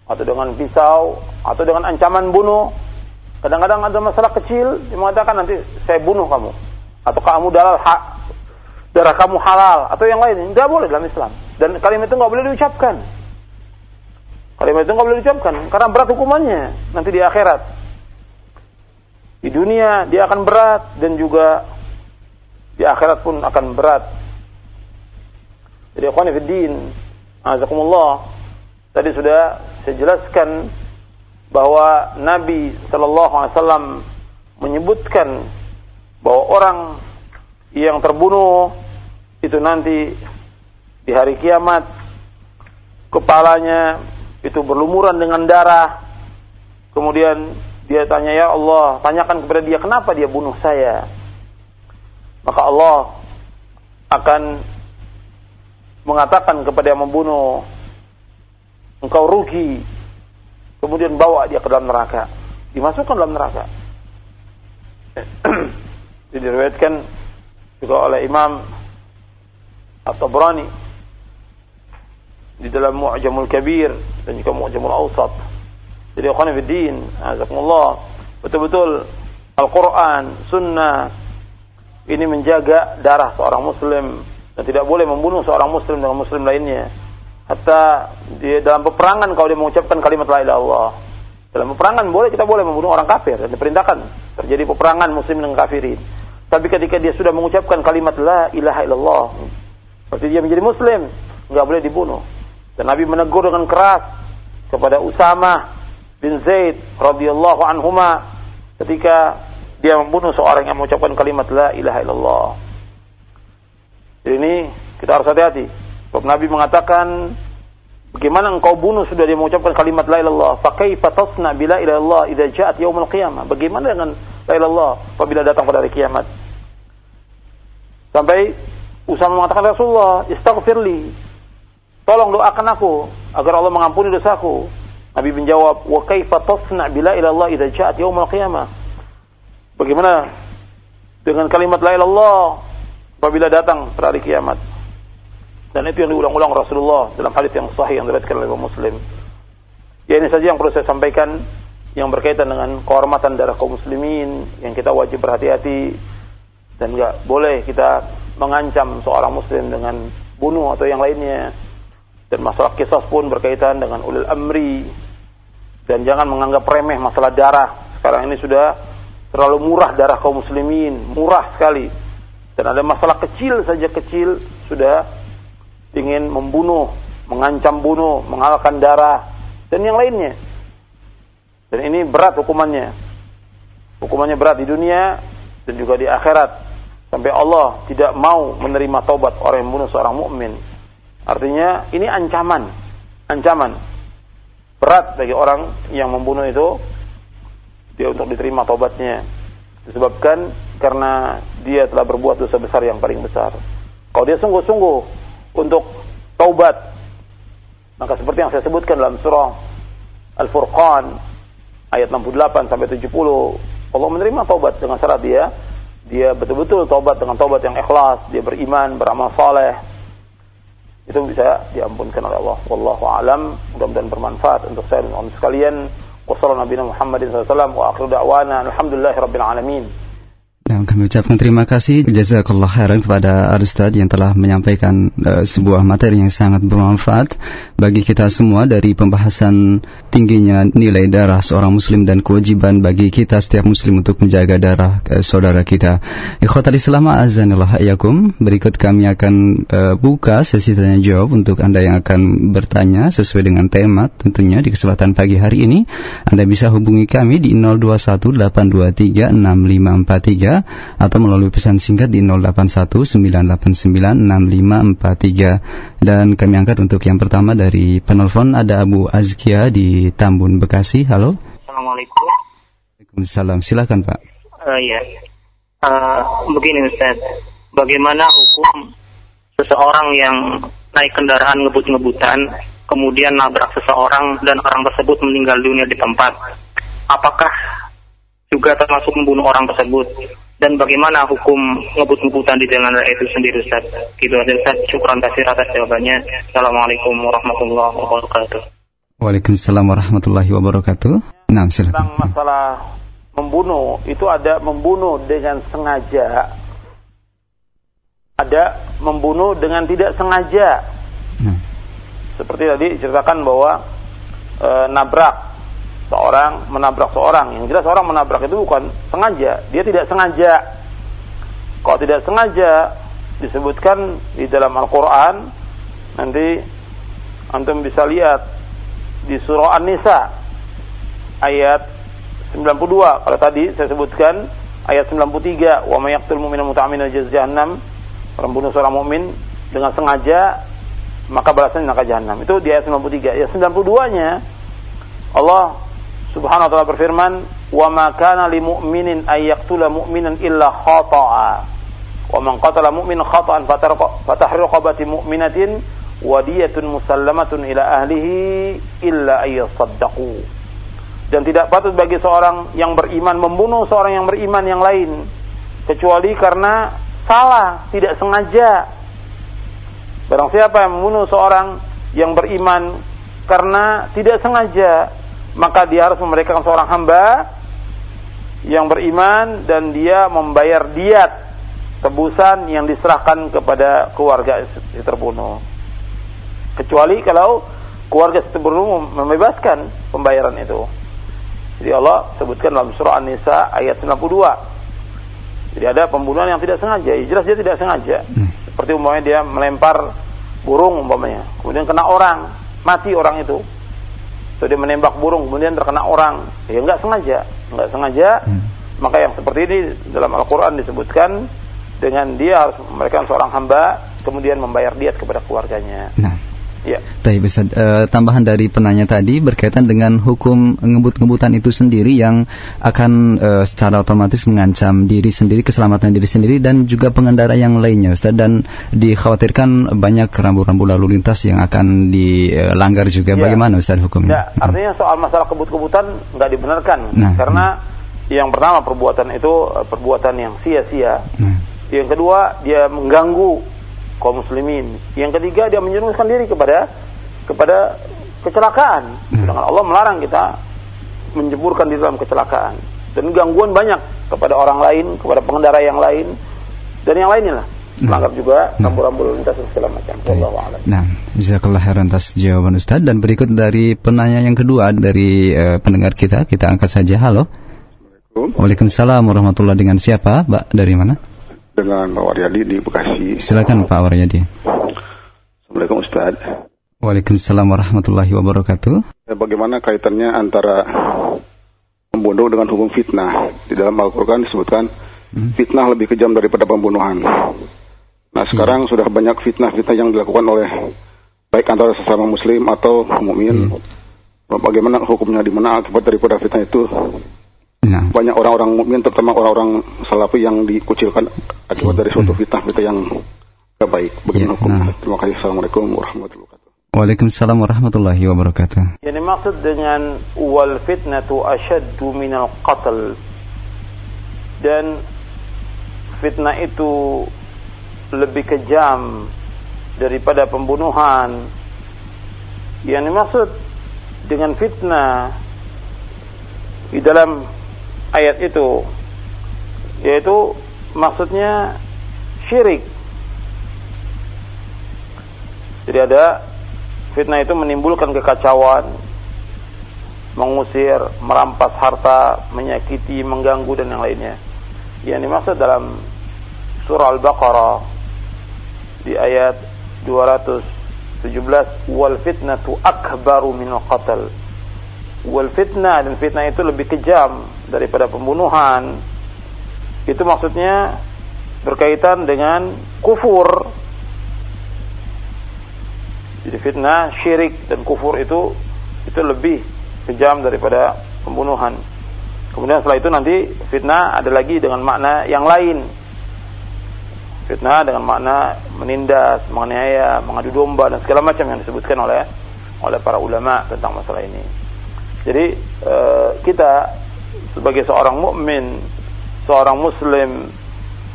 Speaker 1: atau dengan pisau atau dengan ancaman bunuh kadang-kadang ada masalah kecil dia mengatakan nanti saya bunuh kamu atau kamu darah hak darah kamu halal atau yang lain tidak boleh dalam Islam. Dan kalimat itu nggak boleh diucapkan. Kalimat itu nggak boleh diucapkan karena berat hukumannya nanti di akhirat. Di dunia dia akan berat dan juga di akhirat pun akan berat. Jadi ikhwan fiddin, azakumullah, tadi sudah saya jelaskan bahwa Nabi sallallahu alaihi wasallam menyebutkan bahwa orang yang terbunuh itu nanti di hari kiamat kepalanya itu berlumuran dengan darah kemudian dia tanya, ya Allah, tanyakan kepada dia kenapa dia bunuh saya. Maka Allah akan mengatakan kepada yang membunuh, engkau rugi. Kemudian bawa dia ke dalam neraka. Dimasukkan dalam neraka. Diriwayatkan juga oleh Imam At-Tabrani di dalam Mu'jamul Kabir dan juga Mu'jamul Awsat jadi ikhwan fiddin, azakumullah, betul-betul Al-Qur'an, sunnah ini menjaga darah seorang muslim dan tidak boleh membunuh seorang muslim dengan muslim lainnya. Hatta di dalam peperangan kalau dia mengucapkan kalimat la ilaha illallah. Dalam peperangan boleh kita boleh membunuh orang kafir dan diperintahkan terjadi peperangan muslim dengan kafirin. Tapi ketika dia sudah mengucapkan kalimat la ilaha illallah, berarti dia menjadi muslim, nggak boleh dibunuh. Dan Nabi menegur dengan keras kepada Usama bin Zaid radhiyallahu anhuma ketika dia membunuh seorang yang mengucapkan kalimat la ilaha illallah. Jadi ini kita harus hati-hati. Sebab Nabi mengatakan bagaimana engkau bunuh sudah dia mengucapkan kalimat la ilallah, fa kaifa tasna bila ilallah idza ja'at yaumul qiyamah? Bagaimana dengan la ilallah apabila datang pada hari kiamat? Sampai Usama mengatakan Rasulullah, istaghfirli. Tolong doakan aku agar Allah mengampuni dosaku. Nabi menjawab, "Wa kaifa tasna bila ila Allah idza ja'at yaumul qiyamah?" Bagaimana dengan kalimat la ilallah apabila datang pada hari kiamat? Dan itu yang diulang-ulang Rasulullah dalam hadis yang sahih yang diriwayatkan oleh Muslim. Ya ini saja yang perlu saya sampaikan yang berkaitan dengan kehormatan darah kaum muslimin yang kita wajib berhati-hati dan enggak boleh kita mengancam seorang muslim dengan bunuh atau yang lainnya. Dan masalah kisah pun berkaitan dengan ulil amri. Dan jangan menganggap remeh masalah darah. Sekarang ini sudah terlalu murah darah kaum muslimin. Murah sekali. Dan ada masalah kecil saja kecil sudah ingin membunuh mengancam bunuh mengalahkan darah dan yang lainnya. Dan ini berat hukumannya. Hukumannya berat di dunia dan juga di akhirat sampai Allah tidak mau menerima taubat orang yang membunuh seorang mukmin. Artinya ini ancaman, ancaman. Berat bagi orang yang membunuh itu dia untuk diterima tobatnya disebabkan karena dia telah berbuat dosa besar yang paling besar. Kalau dia sungguh-sungguh untuk taubat maka seperti yang saya sebutkan dalam surah Al-Furqan ayat 68 sampai 70 Allah menerima taubat dengan syarat dia dia betul-betul taubat dengan taubat yang ikhlas, dia beriman, beramal saleh, itu bisa diampunkan oleh Allah. Wallahu alam. Mudah-mudahan bermanfaat untuk saya dan sekalian. Wassalamualaikum warahmatullahi wabarakatuh. Wa akhiru da'wana alhamdulillahi alamin.
Speaker 2: Dan kami ucapkan terima kasih jazakallah khairan kepada Arustad yang telah menyampaikan uh, sebuah materi yang sangat bermanfaat bagi kita semua dari pembahasan tingginya nilai darah seorang muslim dan kewajiban bagi kita setiap muslim untuk menjaga darah uh, saudara kita. Ikhwatal Islam azanillah yakum. Berikut kami akan uh, buka sesi tanya jawab untuk Anda yang akan bertanya sesuai dengan tema tentunya di kesempatan pagi hari ini. Anda bisa hubungi kami di 0218236543 atau melalui pesan singkat di 0819896543 dan kami angkat untuk yang pertama dari penelpon ada Abu Azkia di Tambun Bekasi. Halo.
Speaker 3: Assalamualaikum.
Speaker 2: Waalaikumsalam. Silakan Pak.
Speaker 3: Uh, ya. Uh, begini Ustaz, bagaimana hukum seseorang yang naik kendaraan ngebut-ngebutan kemudian nabrak seseorang dan orang tersebut meninggal dunia di tempat? Apakah juga termasuk membunuh orang tersebut? Dan bagaimana hukum ngebut-ngebutan di jalan raya itu sendiri Ustaz. Gitu aja Ustaz. Syukran kasih atas jawabannya. Assalamualaikum warahmatullahi wabarakatuh.
Speaker 2: Waalaikumsalam warahmatullahi wabarakatuh. Nah, silakan.
Speaker 1: Tentang masalah membunuh, itu ada membunuh dengan sengaja. Ada membunuh dengan tidak sengaja. Nah. Seperti tadi ceritakan bahwa e, nabrak seorang menabrak seorang. Yang jelas orang menabrak itu bukan sengaja, dia tidak sengaja. Kalau tidak sengaja disebutkan di dalam Al-Qur'an nanti antum bisa lihat di surah An-Nisa ayat 92. Kalau tadi saya sebutkan ayat 93, "Wa may yaqtul mu'mina muta'ammidan jahannam." Orang bunuh seorang mukmin dengan sengaja maka balasannya neraka jahanam. Itu di ayat 93. Ya 92-nya Allah Subhanahu wa taala berfirman, "Wa ma kana lil mu'minin ay yaqtula mu'minan illa khata'a." Wa man qatala mu'minan khata'an fatahriru qabati mu'minatin wa diyatun musallamatun ila ahlihi illa ay yasaddaqu. Dan tidak patut bagi seorang yang beriman membunuh seorang yang beriman yang lain kecuali karena salah, tidak sengaja. Barang siapa yang membunuh seorang yang beriman karena tidak sengaja, maka dia harus memberikan seorang hamba yang beriman dan dia membayar diat tebusan yang diserahkan kepada keluarga si terbunuh. Kecuali kalau keluarga si terbunuh membebaskan pembayaran itu. Jadi Allah sebutkan dalam surah An-Nisa ayat 92. Jadi ada pembunuhan yang tidak sengaja. Ya, jelas dia tidak sengaja. Hmm. Seperti umpamanya dia melempar burung umpamanya, kemudian kena orang, mati orang itu atau dia menembak burung kemudian terkena orang ya nggak sengaja nggak sengaja hmm. maka yang seperti ini dalam Al-Quran disebutkan dengan dia harus memberikan seorang hamba kemudian membayar diat kepada keluarganya nah.
Speaker 2: Ya. Tapi bisa uh, tambahan dari penanya tadi berkaitan dengan hukum ngebut-ngebutan itu sendiri yang akan uh, secara otomatis mengancam diri sendiri, keselamatan diri sendiri dan juga pengendara yang lainnya, Ustaz. Dan dikhawatirkan banyak rambu-rambu lalu lintas yang akan dilanggar juga. Ya. Bagaimana Ustaz hukumnya?
Speaker 1: Ya, artinya soal masalah kebut-kebutan nggak dibenarkan nah, karena hmm. yang pertama perbuatan itu eh, perbuatan yang sia-sia. Nah. Yang kedua dia mengganggu kaum muslimin. Yang ketiga dia menjerumuskan diri kepada kepada kecelakaan. Hmm. Sedangkan Allah melarang kita menjeburkan di dalam kecelakaan dan gangguan banyak kepada orang lain, kepada pengendara yang lain dan yang lainnya lah. Hmm. Melanggar juga hmm. rambu-rambu lalu lintas dan segala macam. Wallahu a'lam.
Speaker 2: Nah, jazakallah khairan atas jawaban Ustaz dan berikut dari penanya yang kedua dari uh, pendengar kita, kita angkat saja. Halo. Waalaikumsalam warahmatullahi dengan siapa, Mbak? Dari mana?
Speaker 4: Dengan Pak Waryadi di Bekasi.
Speaker 2: Silakan Pak Waryadi.
Speaker 4: Assalamualaikum Ustaz.
Speaker 2: Waalaikumsalam warahmatullahi wabarakatuh.
Speaker 4: Ya, bagaimana kaitannya antara membunuh dengan hukum fitnah? Di dalam Al-Quran disebutkan hmm. fitnah lebih kejam daripada pembunuhan. Nah sekarang hmm. sudah banyak fitnah-fitnah yang dilakukan oleh baik antara sesama muslim atau mukmin. Hmm. Bagaimana hukumnya di mana akibat daripada fitnah itu? Nah. Banyak orang-orang mukmin terutama orang-orang salafi yang dikucilkan akibat dari suatu fitnah-fitnah yang tidak baik. Bagaimana ya, hukum? Nah. Terima kasih. Assalamualaikum warahmatullahi wabarakatuh.
Speaker 2: Waalaikumsalam warahmatullahi wabarakatuh.
Speaker 1: Yang dimaksud dengan wal fitnatu asyaddu minal qatl. Dan fitnah itu lebih kejam daripada pembunuhan. Yang dimaksud dengan fitnah di dalam ayat itu yaitu maksudnya syirik. Jadi ada fitnah itu menimbulkan kekacauan, mengusir, merampas harta, menyakiti, mengganggu dan yang lainnya. Yang dimaksud dalam surah Al-Baqarah di ayat 217 wal fitnatu akbaru min qatl wal fitnah dan fitnah itu lebih kejam daripada pembunuhan. Itu maksudnya berkaitan dengan kufur. Jadi fitnah syirik dan kufur itu itu lebih kejam daripada pembunuhan. Kemudian setelah itu nanti fitnah ada lagi dengan makna yang lain. Fitnah dengan makna menindas, menganiaya, mengadu domba dan segala macam yang disebutkan oleh oleh para ulama tentang masalah ini. Jadi e, kita sebagai seorang mukmin, seorang muslim,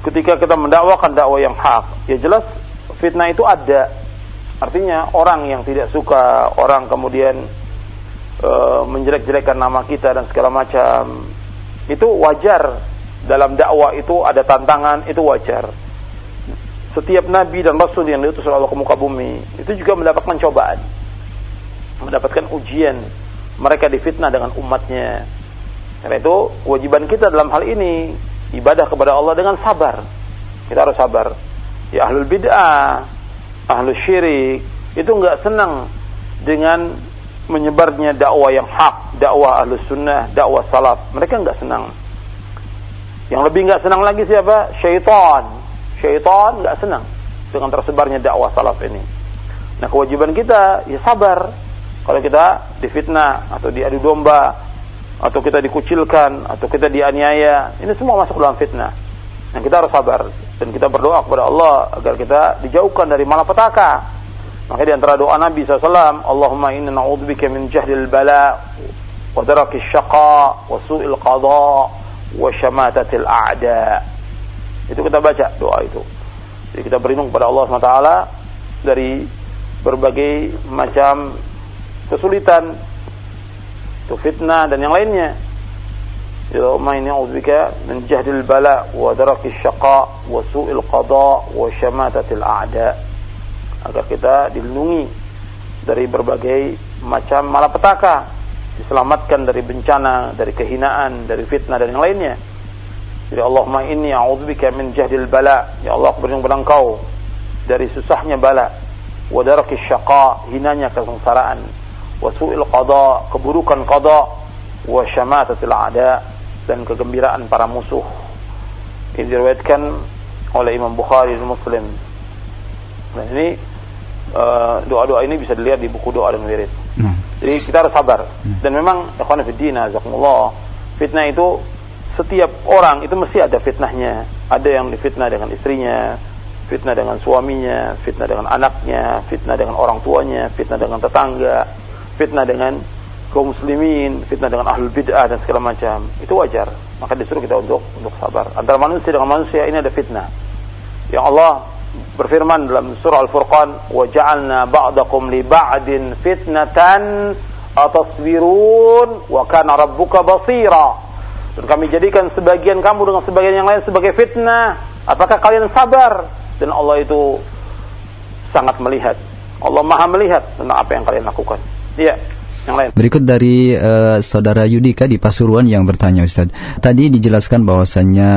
Speaker 1: ketika kita mendakwakan dakwah yang hak, ya jelas fitnah itu ada. Artinya orang yang tidak suka, orang kemudian e, menjelek-jelekan nama kita dan segala macam, itu wajar. Dalam dakwah itu ada tantangan, itu wajar. Setiap nabi dan rasul yang diutus Allah ke muka bumi itu juga mendapatkan cobaan mendapatkan ujian mereka difitnah dengan umatnya. Karena itu kewajiban kita dalam hal ini ibadah kepada Allah dengan sabar. Kita harus sabar. Ya ahlul bid'ah ahlul syirik itu nggak senang dengan menyebarnya dakwah yang hak dakwah ahlus sunnah dakwah salaf. Mereka nggak senang. Yang lebih nggak senang lagi siapa? Syaitan. Syaitan nggak senang dengan tersebarnya dakwah salaf ini. Nah kewajiban kita ya sabar kalau kita difitnah atau diadu domba atau kita dikucilkan atau kita dianiaya ini semua masuk dalam fitnah. Nah kita harus sabar dan kita berdoa kepada Allah agar kita dijauhkan dari malapetaka. Maka di antara doa Nabi SAW, Allahumma inna na'udzubika min jahlil bala wa darakis syaqa wa su'il qada wa syamatatil a'da. Itu kita baca doa itu. Jadi kita berlindung kepada Allah SWT dari berbagai macam kesulitan, itu fitnah dan yang lainnya. Allahumma inni a'udzubika min jahdil bala wa daraki syaqa wa su'il qada wa syamatatil a'da. Agar kita dilindungi dari berbagai macam malapetaka, diselamatkan dari bencana, dari kehinaan, dari fitnah dan yang lainnya. Jadi Allahumma inni a'udzubika min jahdil bala. Ya Allah aku berlindung dari susahnya bala, wa darakis syaqa, hinanya kesengsaraan, wa su'il qada, keburukan qada, wa syamatatil a'da dan kegembiraan para musuh. Ini diriwayatkan oleh Imam Bukhari dan Muslim. Nah ini uh, doa-doa ini bisa dilihat di buku doa dan wirid. Hmm. Jadi kita harus sabar. Hmm. Dan memang ikhwan fillah, fitnah itu setiap orang itu mesti ada fitnahnya. Ada yang difitnah dengan istrinya, fitnah dengan suaminya, fitnah dengan anaknya, fitnah dengan orang tuanya, fitnah dengan tetangga, fitnah dengan kaum muslimin, fitnah dengan ahlul bid'ah dan segala macam. Itu wajar. Maka disuruh kita untuk untuk sabar. Antara manusia dengan manusia ini ada fitnah. Yang Allah berfirman dalam surah Al-Furqan, "Wa ja'alna ba'dakum li ba'din fitnatan atasbirun wa kana rabbuka basira." Dan kami jadikan sebagian kamu dengan sebagian yang lain sebagai fitnah. Apakah kalian sabar? Dan Allah itu sangat melihat. Allah maha melihat tentang apa yang kalian lakukan. Iya. Yang lain.
Speaker 2: Berikut dari uh, saudara Yudika di Pasuruan yang bertanya Ustaz. Tadi dijelaskan bahwasannya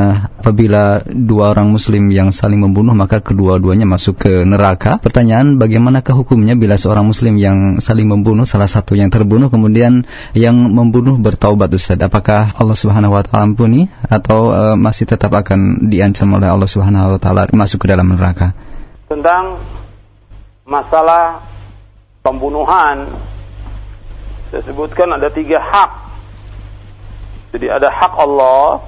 Speaker 2: apabila dua orang muslim yang saling membunuh maka kedua-duanya masuk ke neraka. Pertanyaan bagaimanakah hukumnya bila seorang muslim yang saling membunuh salah satu yang terbunuh kemudian yang membunuh bertaubat Ustaz? Apakah Allah Subhanahu wa taala ampuni atau uh, masih tetap akan diancam oleh Allah Subhanahu wa taala masuk ke dalam neraka?
Speaker 1: Tentang masalah pembunuhan saya sebutkan ada tiga hak. Jadi ada hak Allah,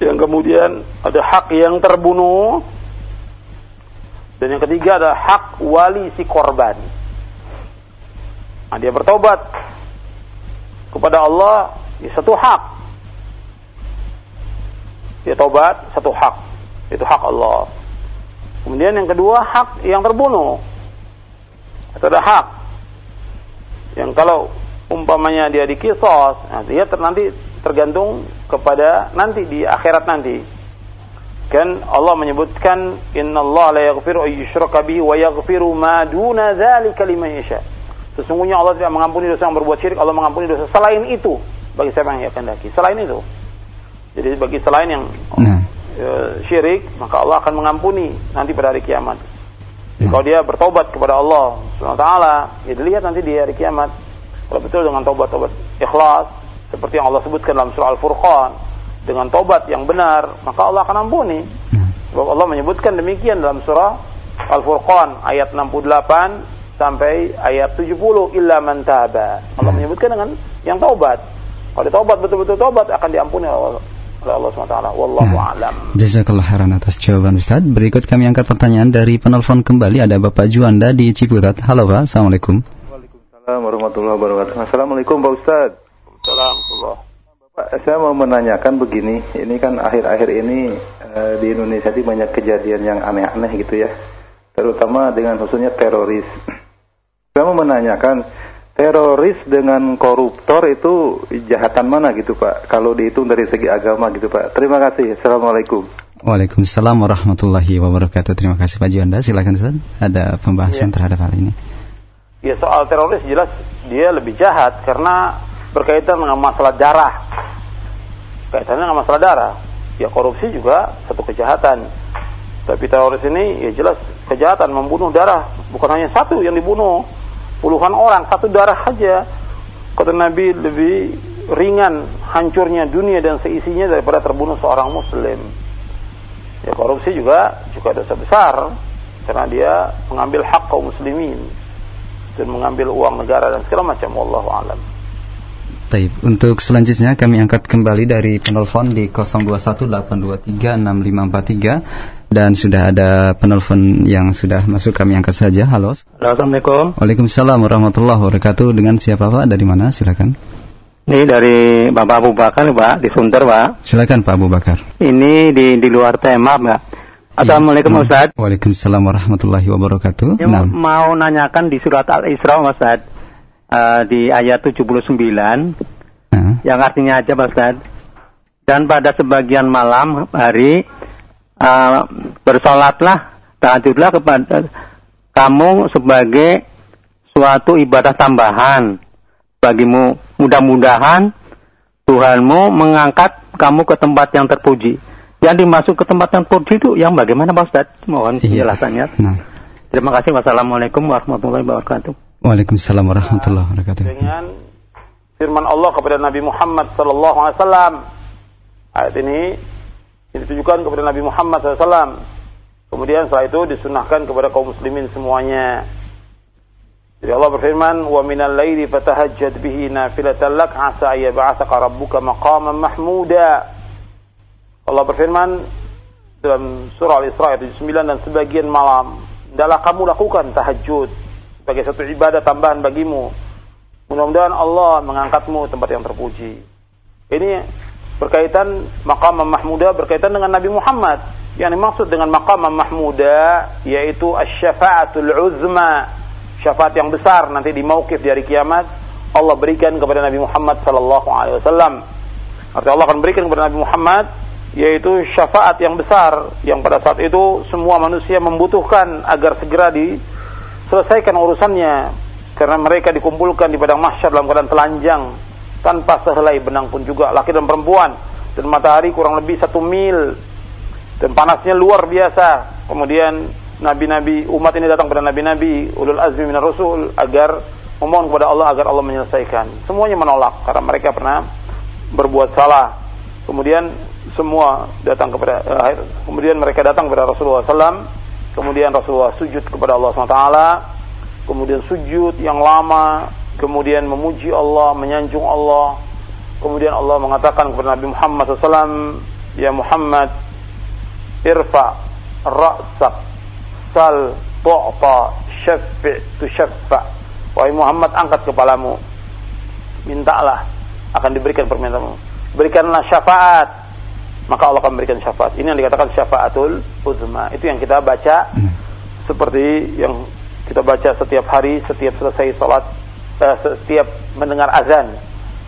Speaker 1: yang kemudian ada hak yang terbunuh, dan yang ketiga ada hak wali si korban. Nah, dia bertobat kepada Allah, ya satu hak. Dia tobat, satu hak. Itu hak Allah. Kemudian yang kedua hak yang terbunuh. Itu ada hak yang kalau umpamanya dia dikisos, nah dia ter, nanti tergantung kepada nanti di akhirat nanti. Kan Allah menyebutkan Allah la yaghfiru ay yushraka bihi wa yaghfiru ma duna dzalika liman yasha. Sesungguhnya Allah tidak mengampuni dosa yang berbuat syirik, Allah mengampuni dosa selain itu bagi siapa yang ia kehendaki. Selain itu. Jadi bagi selain yang nah. e, syirik, maka Allah akan mengampuni nanti pada hari kiamat. Nah. Kalau dia bertobat kepada Allah SWT, ya dilihat nanti di hari kiamat. Kalau betul dengan tobat-tobat ikhlas, seperti yang Allah sebutkan dalam surah Al-Furqan, dengan tobat yang benar, maka Allah akan ampuni. Sebab Allah menyebutkan demikian dalam surah Al-Furqan ayat 68 sampai ayat 70 illa man taba. Allah nah. menyebutkan dengan yang taubat. Kalau taubat betul-betul taubat akan diampuni oleh Allah SWT. Wallahu nah, alam.
Speaker 2: Jazakallah khairan atas jawaban Ustaz. Berikut kami angkat pertanyaan dari penelpon kembali ada Bapak Juanda di Ciputat. Halo Pak, Assalamualaikum.
Speaker 5: Waalaikumsalam warahmatullahi wabarakatuh. Assalamualaikum Pak Ustaz.
Speaker 1: Assalamualaikum.
Speaker 5: Bapak, saya mau menanyakan begini, ini kan akhir-akhir ini uh, di Indonesia ini banyak kejadian yang aneh-aneh gitu ya, terutama dengan khususnya teroris. Saya mau menanyakan, teroris dengan koruptor itu jahatan mana gitu Pak? Kalau dihitung dari segi agama gitu Pak. Terima kasih. Assalamualaikum.
Speaker 2: Waalaikumsalam warahmatullahi wabarakatuh. Terima kasih Pak Juanda. Silakan Ustaz. Ada pembahasan ya. terhadap hal ini.
Speaker 1: Ya soal teroris jelas dia lebih jahat karena berkaitan dengan masalah darah. Kaitannya dengan masalah darah. Ya korupsi juga satu kejahatan. Tapi teroris ini ya jelas kejahatan membunuh darah. Bukan hanya satu yang dibunuh puluhan orang satu darah saja. Kata Nabi lebih ringan hancurnya dunia dan seisinya daripada terbunuh seorang muslim. Ya korupsi juga juga dosa besar. Karena dia mengambil hak kaum muslimin. Dan mengambil uang negara dan segala macam wallahu alam.
Speaker 2: Taib. Untuk selanjutnya kami angkat kembali dari penelpon di 0218236543 dan sudah ada penelpon yang sudah masuk kami angkat saja. Halo.
Speaker 6: Assalamualaikum.
Speaker 2: Waalaikumsalam warahmatullahi wabarakatuh. Dengan siapa Pak? Dari mana? Silakan.
Speaker 6: Ini dari Bapak Abu Bakar, Pak, di Sunter, Pak.
Speaker 2: Silakan Pak Abu Bakar.
Speaker 6: Ini di di luar tema, Pak. Assalamualaikum ya. Ustaz.
Speaker 2: Waalaikumsalam warahmatullahi wabarakatuh.
Speaker 6: Ya, nah. Mau nanyakan di surat Al-Isra, Ustaz uh, di ayat 79 hmm. yang artinya aja Ustaz. Dan pada sebagian malam hari uh, bersolatlah tahajudlah kepada kamu sebagai suatu ibadah tambahan bagimu. Mudah-mudahan Tuhanmu mengangkat kamu ke tempat yang terpuji. Yang dimasuk ke tempat yang terpuji itu yang bagaimana Pak Ustaz? Mohon iya. penjelasannya. Nah. Terima kasih. Wassalamualaikum warahmatullahi wabarakatuh.
Speaker 2: Waalaikumsalam warahmatullahi wabarakatuh.
Speaker 1: Dengan firman Allah kepada Nabi Muhammad sallallahu alaihi wasallam. Ayat ini ditujukan kepada Nabi Muhammad SAW. Kemudian setelah itu disunahkan kepada kaum muslimin semuanya. Jadi Allah berfirman, "Wa minal laili fatahajjad bihi nafilatan lak asa yab'atsaka rabbuka maqaman mahmuda." Allah berfirman dalam surah Al-Isra ayat 79 dan sebagian malam, hendaklah kamu lakukan tahajud sebagai satu ibadah tambahan bagimu. Mudah-mudahan Allah mengangkatmu tempat yang terpuji. Ini berkaitan maqam mahmuda berkaitan dengan Nabi Muhammad. Yang dimaksud dengan maqam mahmuda yaitu asy-syafa'atul uzma, syafaat yang besar nanti di mauqif di hari kiamat Allah berikan kepada Nabi Muhammad sallallahu alaihi wasallam. Artinya Allah akan berikan kepada Nabi Muhammad yaitu syafaat yang besar yang pada saat itu semua manusia membutuhkan agar segera di selesaikan urusannya karena mereka dikumpulkan di padang mahsyar dalam keadaan telanjang tanpa sehelai benang pun juga. Laki dan perempuan. Dan matahari kurang lebih satu mil. Dan panasnya luar biasa. Kemudian nabi-nabi umat ini datang kepada nabi-nabi. Ulul azmi minar rasul agar memohon kepada Allah agar Allah menyelesaikan. Semuanya menolak. Karena mereka pernah berbuat salah. Kemudian semua datang kepada uh, kemudian mereka datang kepada Rasulullah SAW Kemudian Rasulullah sujud kepada Allah SWT. Kemudian sujud yang lama. Kemudian memuji Allah, menyanjung Allah. Kemudian Allah mengatakan kepada Nabi Muhammad SAW, Ya Muhammad, irfa ra'sak sal tu'ta syafi' tu syaffa. Wahai Muhammad, angkat kepalamu. Mintalah, akan diberikan permintaanmu. Berikanlah syafaat maka Allah akan memberikan syafaat. Ini yang dikatakan syafaatul uzma. Itu yang kita baca hmm. seperti yang kita baca setiap hari, setiap selesai sholat, uh, setiap mendengar azan.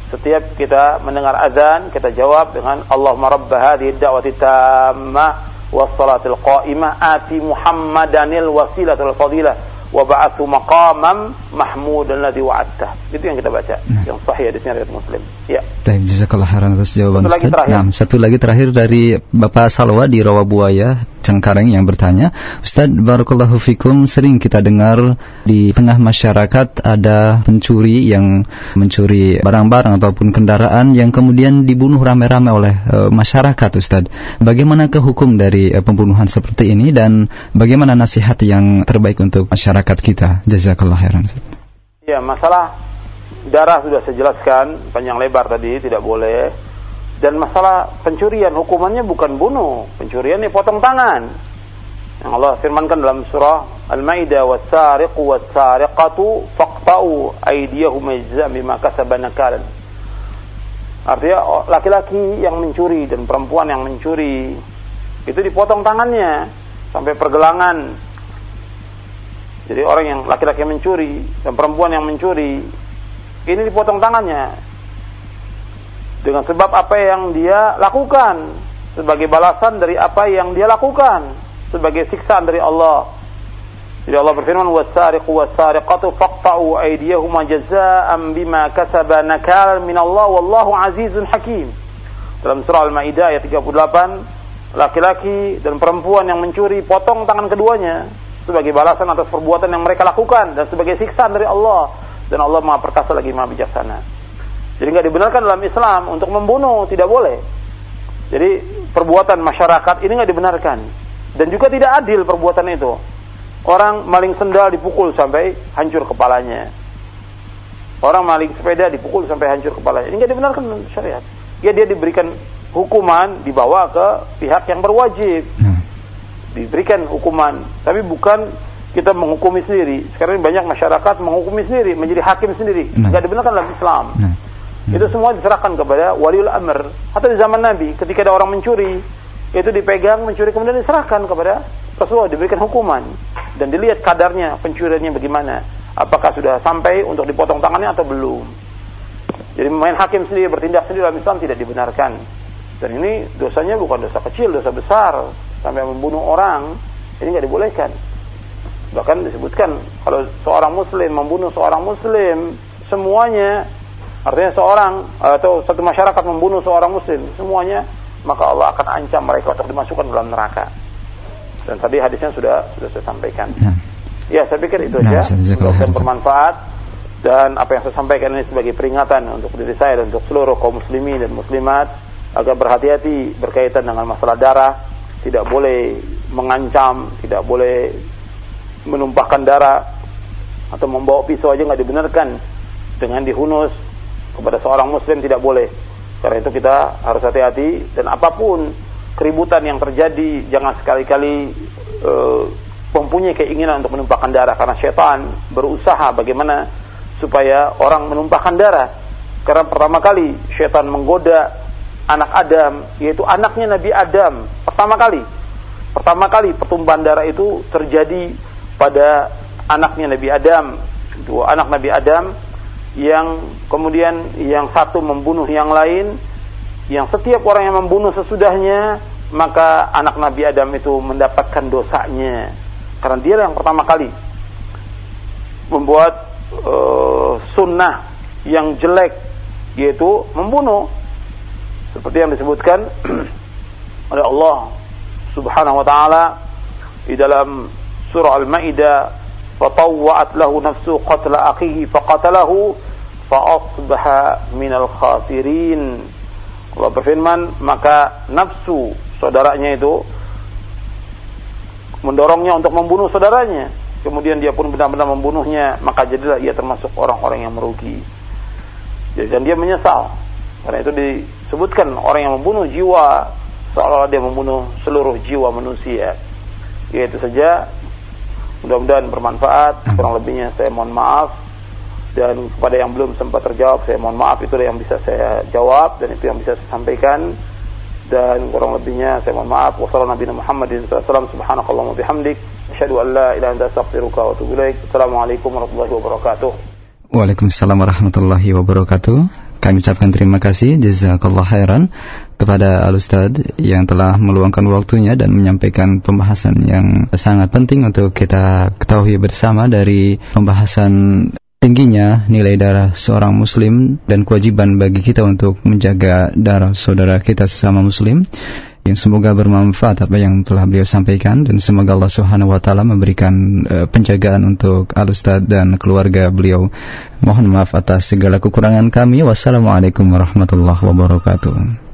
Speaker 1: setiap kita mendengar azan kita jawab dengan Allahumma rabb hadhihi da'wati tammah was salatil qa'imah ati Muhammadanil wasilatul fadilah wa ba'athu maqamam mahmud alladhi wa'adtah. Itu yang kita baca. Nah. Yang sahih di riwayat Muslim.
Speaker 2: Ya. Baik, jazakallah khairan atas jawaban satu Lagi terakhir. Nah, satu lagi terakhir dari Bapak Salwa di Rawabuaya, Cengkareng yang bertanya, Ustaz barakallahu fikum sering kita dengar di tengah masyarakat ada pencuri yang mencuri barang-barang ataupun kendaraan yang kemudian dibunuh rame-rame oleh uh, masyarakat Ustaz. Bagaimana kehukum dari uh, pembunuhan seperti ini dan bagaimana nasihat yang terbaik untuk masyarakat kita? Jazakallah khairan.
Speaker 1: Ya, masalah darah sudah saya jelaskan panjang lebar tadi tidak boleh dan masalah pencurian hukumannya bukan bunuh, pencurian ini potong tangan. Yang Allah firmankan dalam surah Al-Maidah was-sariqu faqta'u aydiyahum jazaa'an bima kasabana nakalan. Artinya oh, laki-laki yang mencuri dan perempuan yang mencuri itu dipotong tangannya sampai pergelangan. Jadi orang yang laki-laki mencuri dan perempuan yang mencuri ini dipotong tangannya dengan sebab apa yang dia lakukan sebagai balasan dari apa yang dia lakukan sebagai siksaan dari Allah. Jadi Allah berfirman was-sariqu was-sariqatu faqta'u aydiyahuma jazaa'an bima kasaba nakal min Allah wallahu azizun hakim. Dalam surah Al-Maidah ayat 38, laki-laki dan perempuan yang mencuri potong tangan keduanya sebagai balasan atas perbuatan yang mereka lakukan dan sebagai siksaan dari Allah dan Allah Maha perkasa lagi Maha bijaksana. Jadi nggak dibenarkan dalam Islam untuk membunuh, tidak boleh. Jadi perbuatan masyarakat ini nggak dibenarkan dan juga tidak adil perbuatan itu. Orang maling sendal dipukul sampai hancur kepalanya. Orang maling sepeda dipukul sampai hancur kepalanya. Ini nggak dibenarkan dalam syariat. Ya dia diberikan hukuman dibawa ke pihak yang berwajib. Hmm. Diberikan hukuman, tapi bukan kita menghukumi sendiri. Sekarang banyak masyarakat menghukumi sendiri, menjadi hakim sendiri. Nggak dibenarkan dalam Islam. Hmm. Hmm. Itu semua diserahkan kepada waliul amr. Atau di zaman Nabi, ketika ada orang mencuri, itu dipegang mencuri kemudian diserahkan kepada Rasulullah diberikan hukuman dan dilihat kadarnya pencuriannya bagaimana. Apakah sudah sampai untuk dipotong tangannya atau belum? Jadi main hakim sendiri bertindak sendiri dalam Islam tidak dibenarkan. Dan ini dosanya bukan dosa kecil, dosa besar sampai membunuh orang ini nggak dibolehkan. Bahkan disebutkan kalau seorang muslim membunuh seorang muslim semuanya Artinya seorang atau satu masyarakat membunuh seorang muslim, semuanya maka Allah akan ancam mereka untuk dimasukkan dalam neraka. Dan tadi hadisnya sudah sudah saya sampaikan. Nah. Ya, saya pikir itu nah, aja. Semoga bermanfaat dan apa yang saya sampaikan ini sebagai peringatan untuk diri saya dan untuk seluruh kaum muslimin dan muslimat agar berhati-hati berkaitan dengan masalah darah, tidak boleh mengancam, tidak boleh menumpahkan darah atau membawa pisau aja nggak dibenarkan dengan dihunus kepada seorang muslim tidak boleh. Karena itu kita harus hati-hati dan apa pun keributan yang terjadi jangan sekali-kali e, mempunyai keinginan untuk menumpahkan darah karena setan berusaha bagaimana supaya orang menumpahkan darah. Karena pertama kali setan menggoda anak Adam yaitu anaknya Nabi Adam pertama kali. Pertama kali pertumpahan darah itu terjadi pada anaknya Nabi Adam. Dua anak Nabi Adam yang kemudian yang satu membunuh yang lain, yang setiap orang yang membunuh sesudahnya, maka anak Nabi Adam itu mendapatkan dosanya. Karena dia yang pertama kali membuat uh, sunnah yang jelek, yaitu membunuh. Seperti yang disebutkan oleh Allah Subhanahu wa taala di dalam surah Al-Ma'idah fatawwa'at lahu nafsu qatla akhihi faqatalahu fa'asbaha minal khasirin. Allah berfirman maka nafsu saudaranya itu mendorongnya untuk membunuh saudaranya. Kemudian dia pun benar-benar membunuhnya maka jadilah ia termasuk orang-orang yang merugi. Dan dia menyesal. Karena itu disebutkan orang yang membunuh jiwa seolah-olah dia membunuh seluruh jiwa manusia. Yaitu saja Mudah-mudahan bermanfaat. Kurang lebihnya saya mohon maaf. Dan kepada yang belum sempat terjawab, saya mohon maaf. Itu yang bisa saya jawab dan itu yang bisa saya sampaikan. Dan kurang lebihnya saya mohon maaf. Wassalamualaikum warahmatullahi wabarakatuh. Subhanakallahumma bihamdik. Asyhadu an la ilaha illa anta astaghfiruka wa atubu ilaik. Assalamualaikum warahmatullahi wabarakatuh.
Speaker 2: Waalaikumsalam warahmatullahi wabarakatuh. Kami ucapkan terima kasih jazakallah khairan kepada Al Ustaz yang telah meluangkan waktunya dan menyampaikan pembahasan yang sangat penting untuk kita ketahui bersama dari pembahasan tingginya nilai darah seorang muslim dan kewajiban bagi kita untuk menjaga darah saudara kita sesama muslim yang semoga bermanfaat apa yang telah beliau sampaikan dan semoga Allah Subhanahu wa taala memberikan uh, penjagaan untuk Al Ustaz dan keluarga beliau. Mohon maaf atas segala kekurangan kami. Wassalamualaikum warahmatullahi wabarakatuh.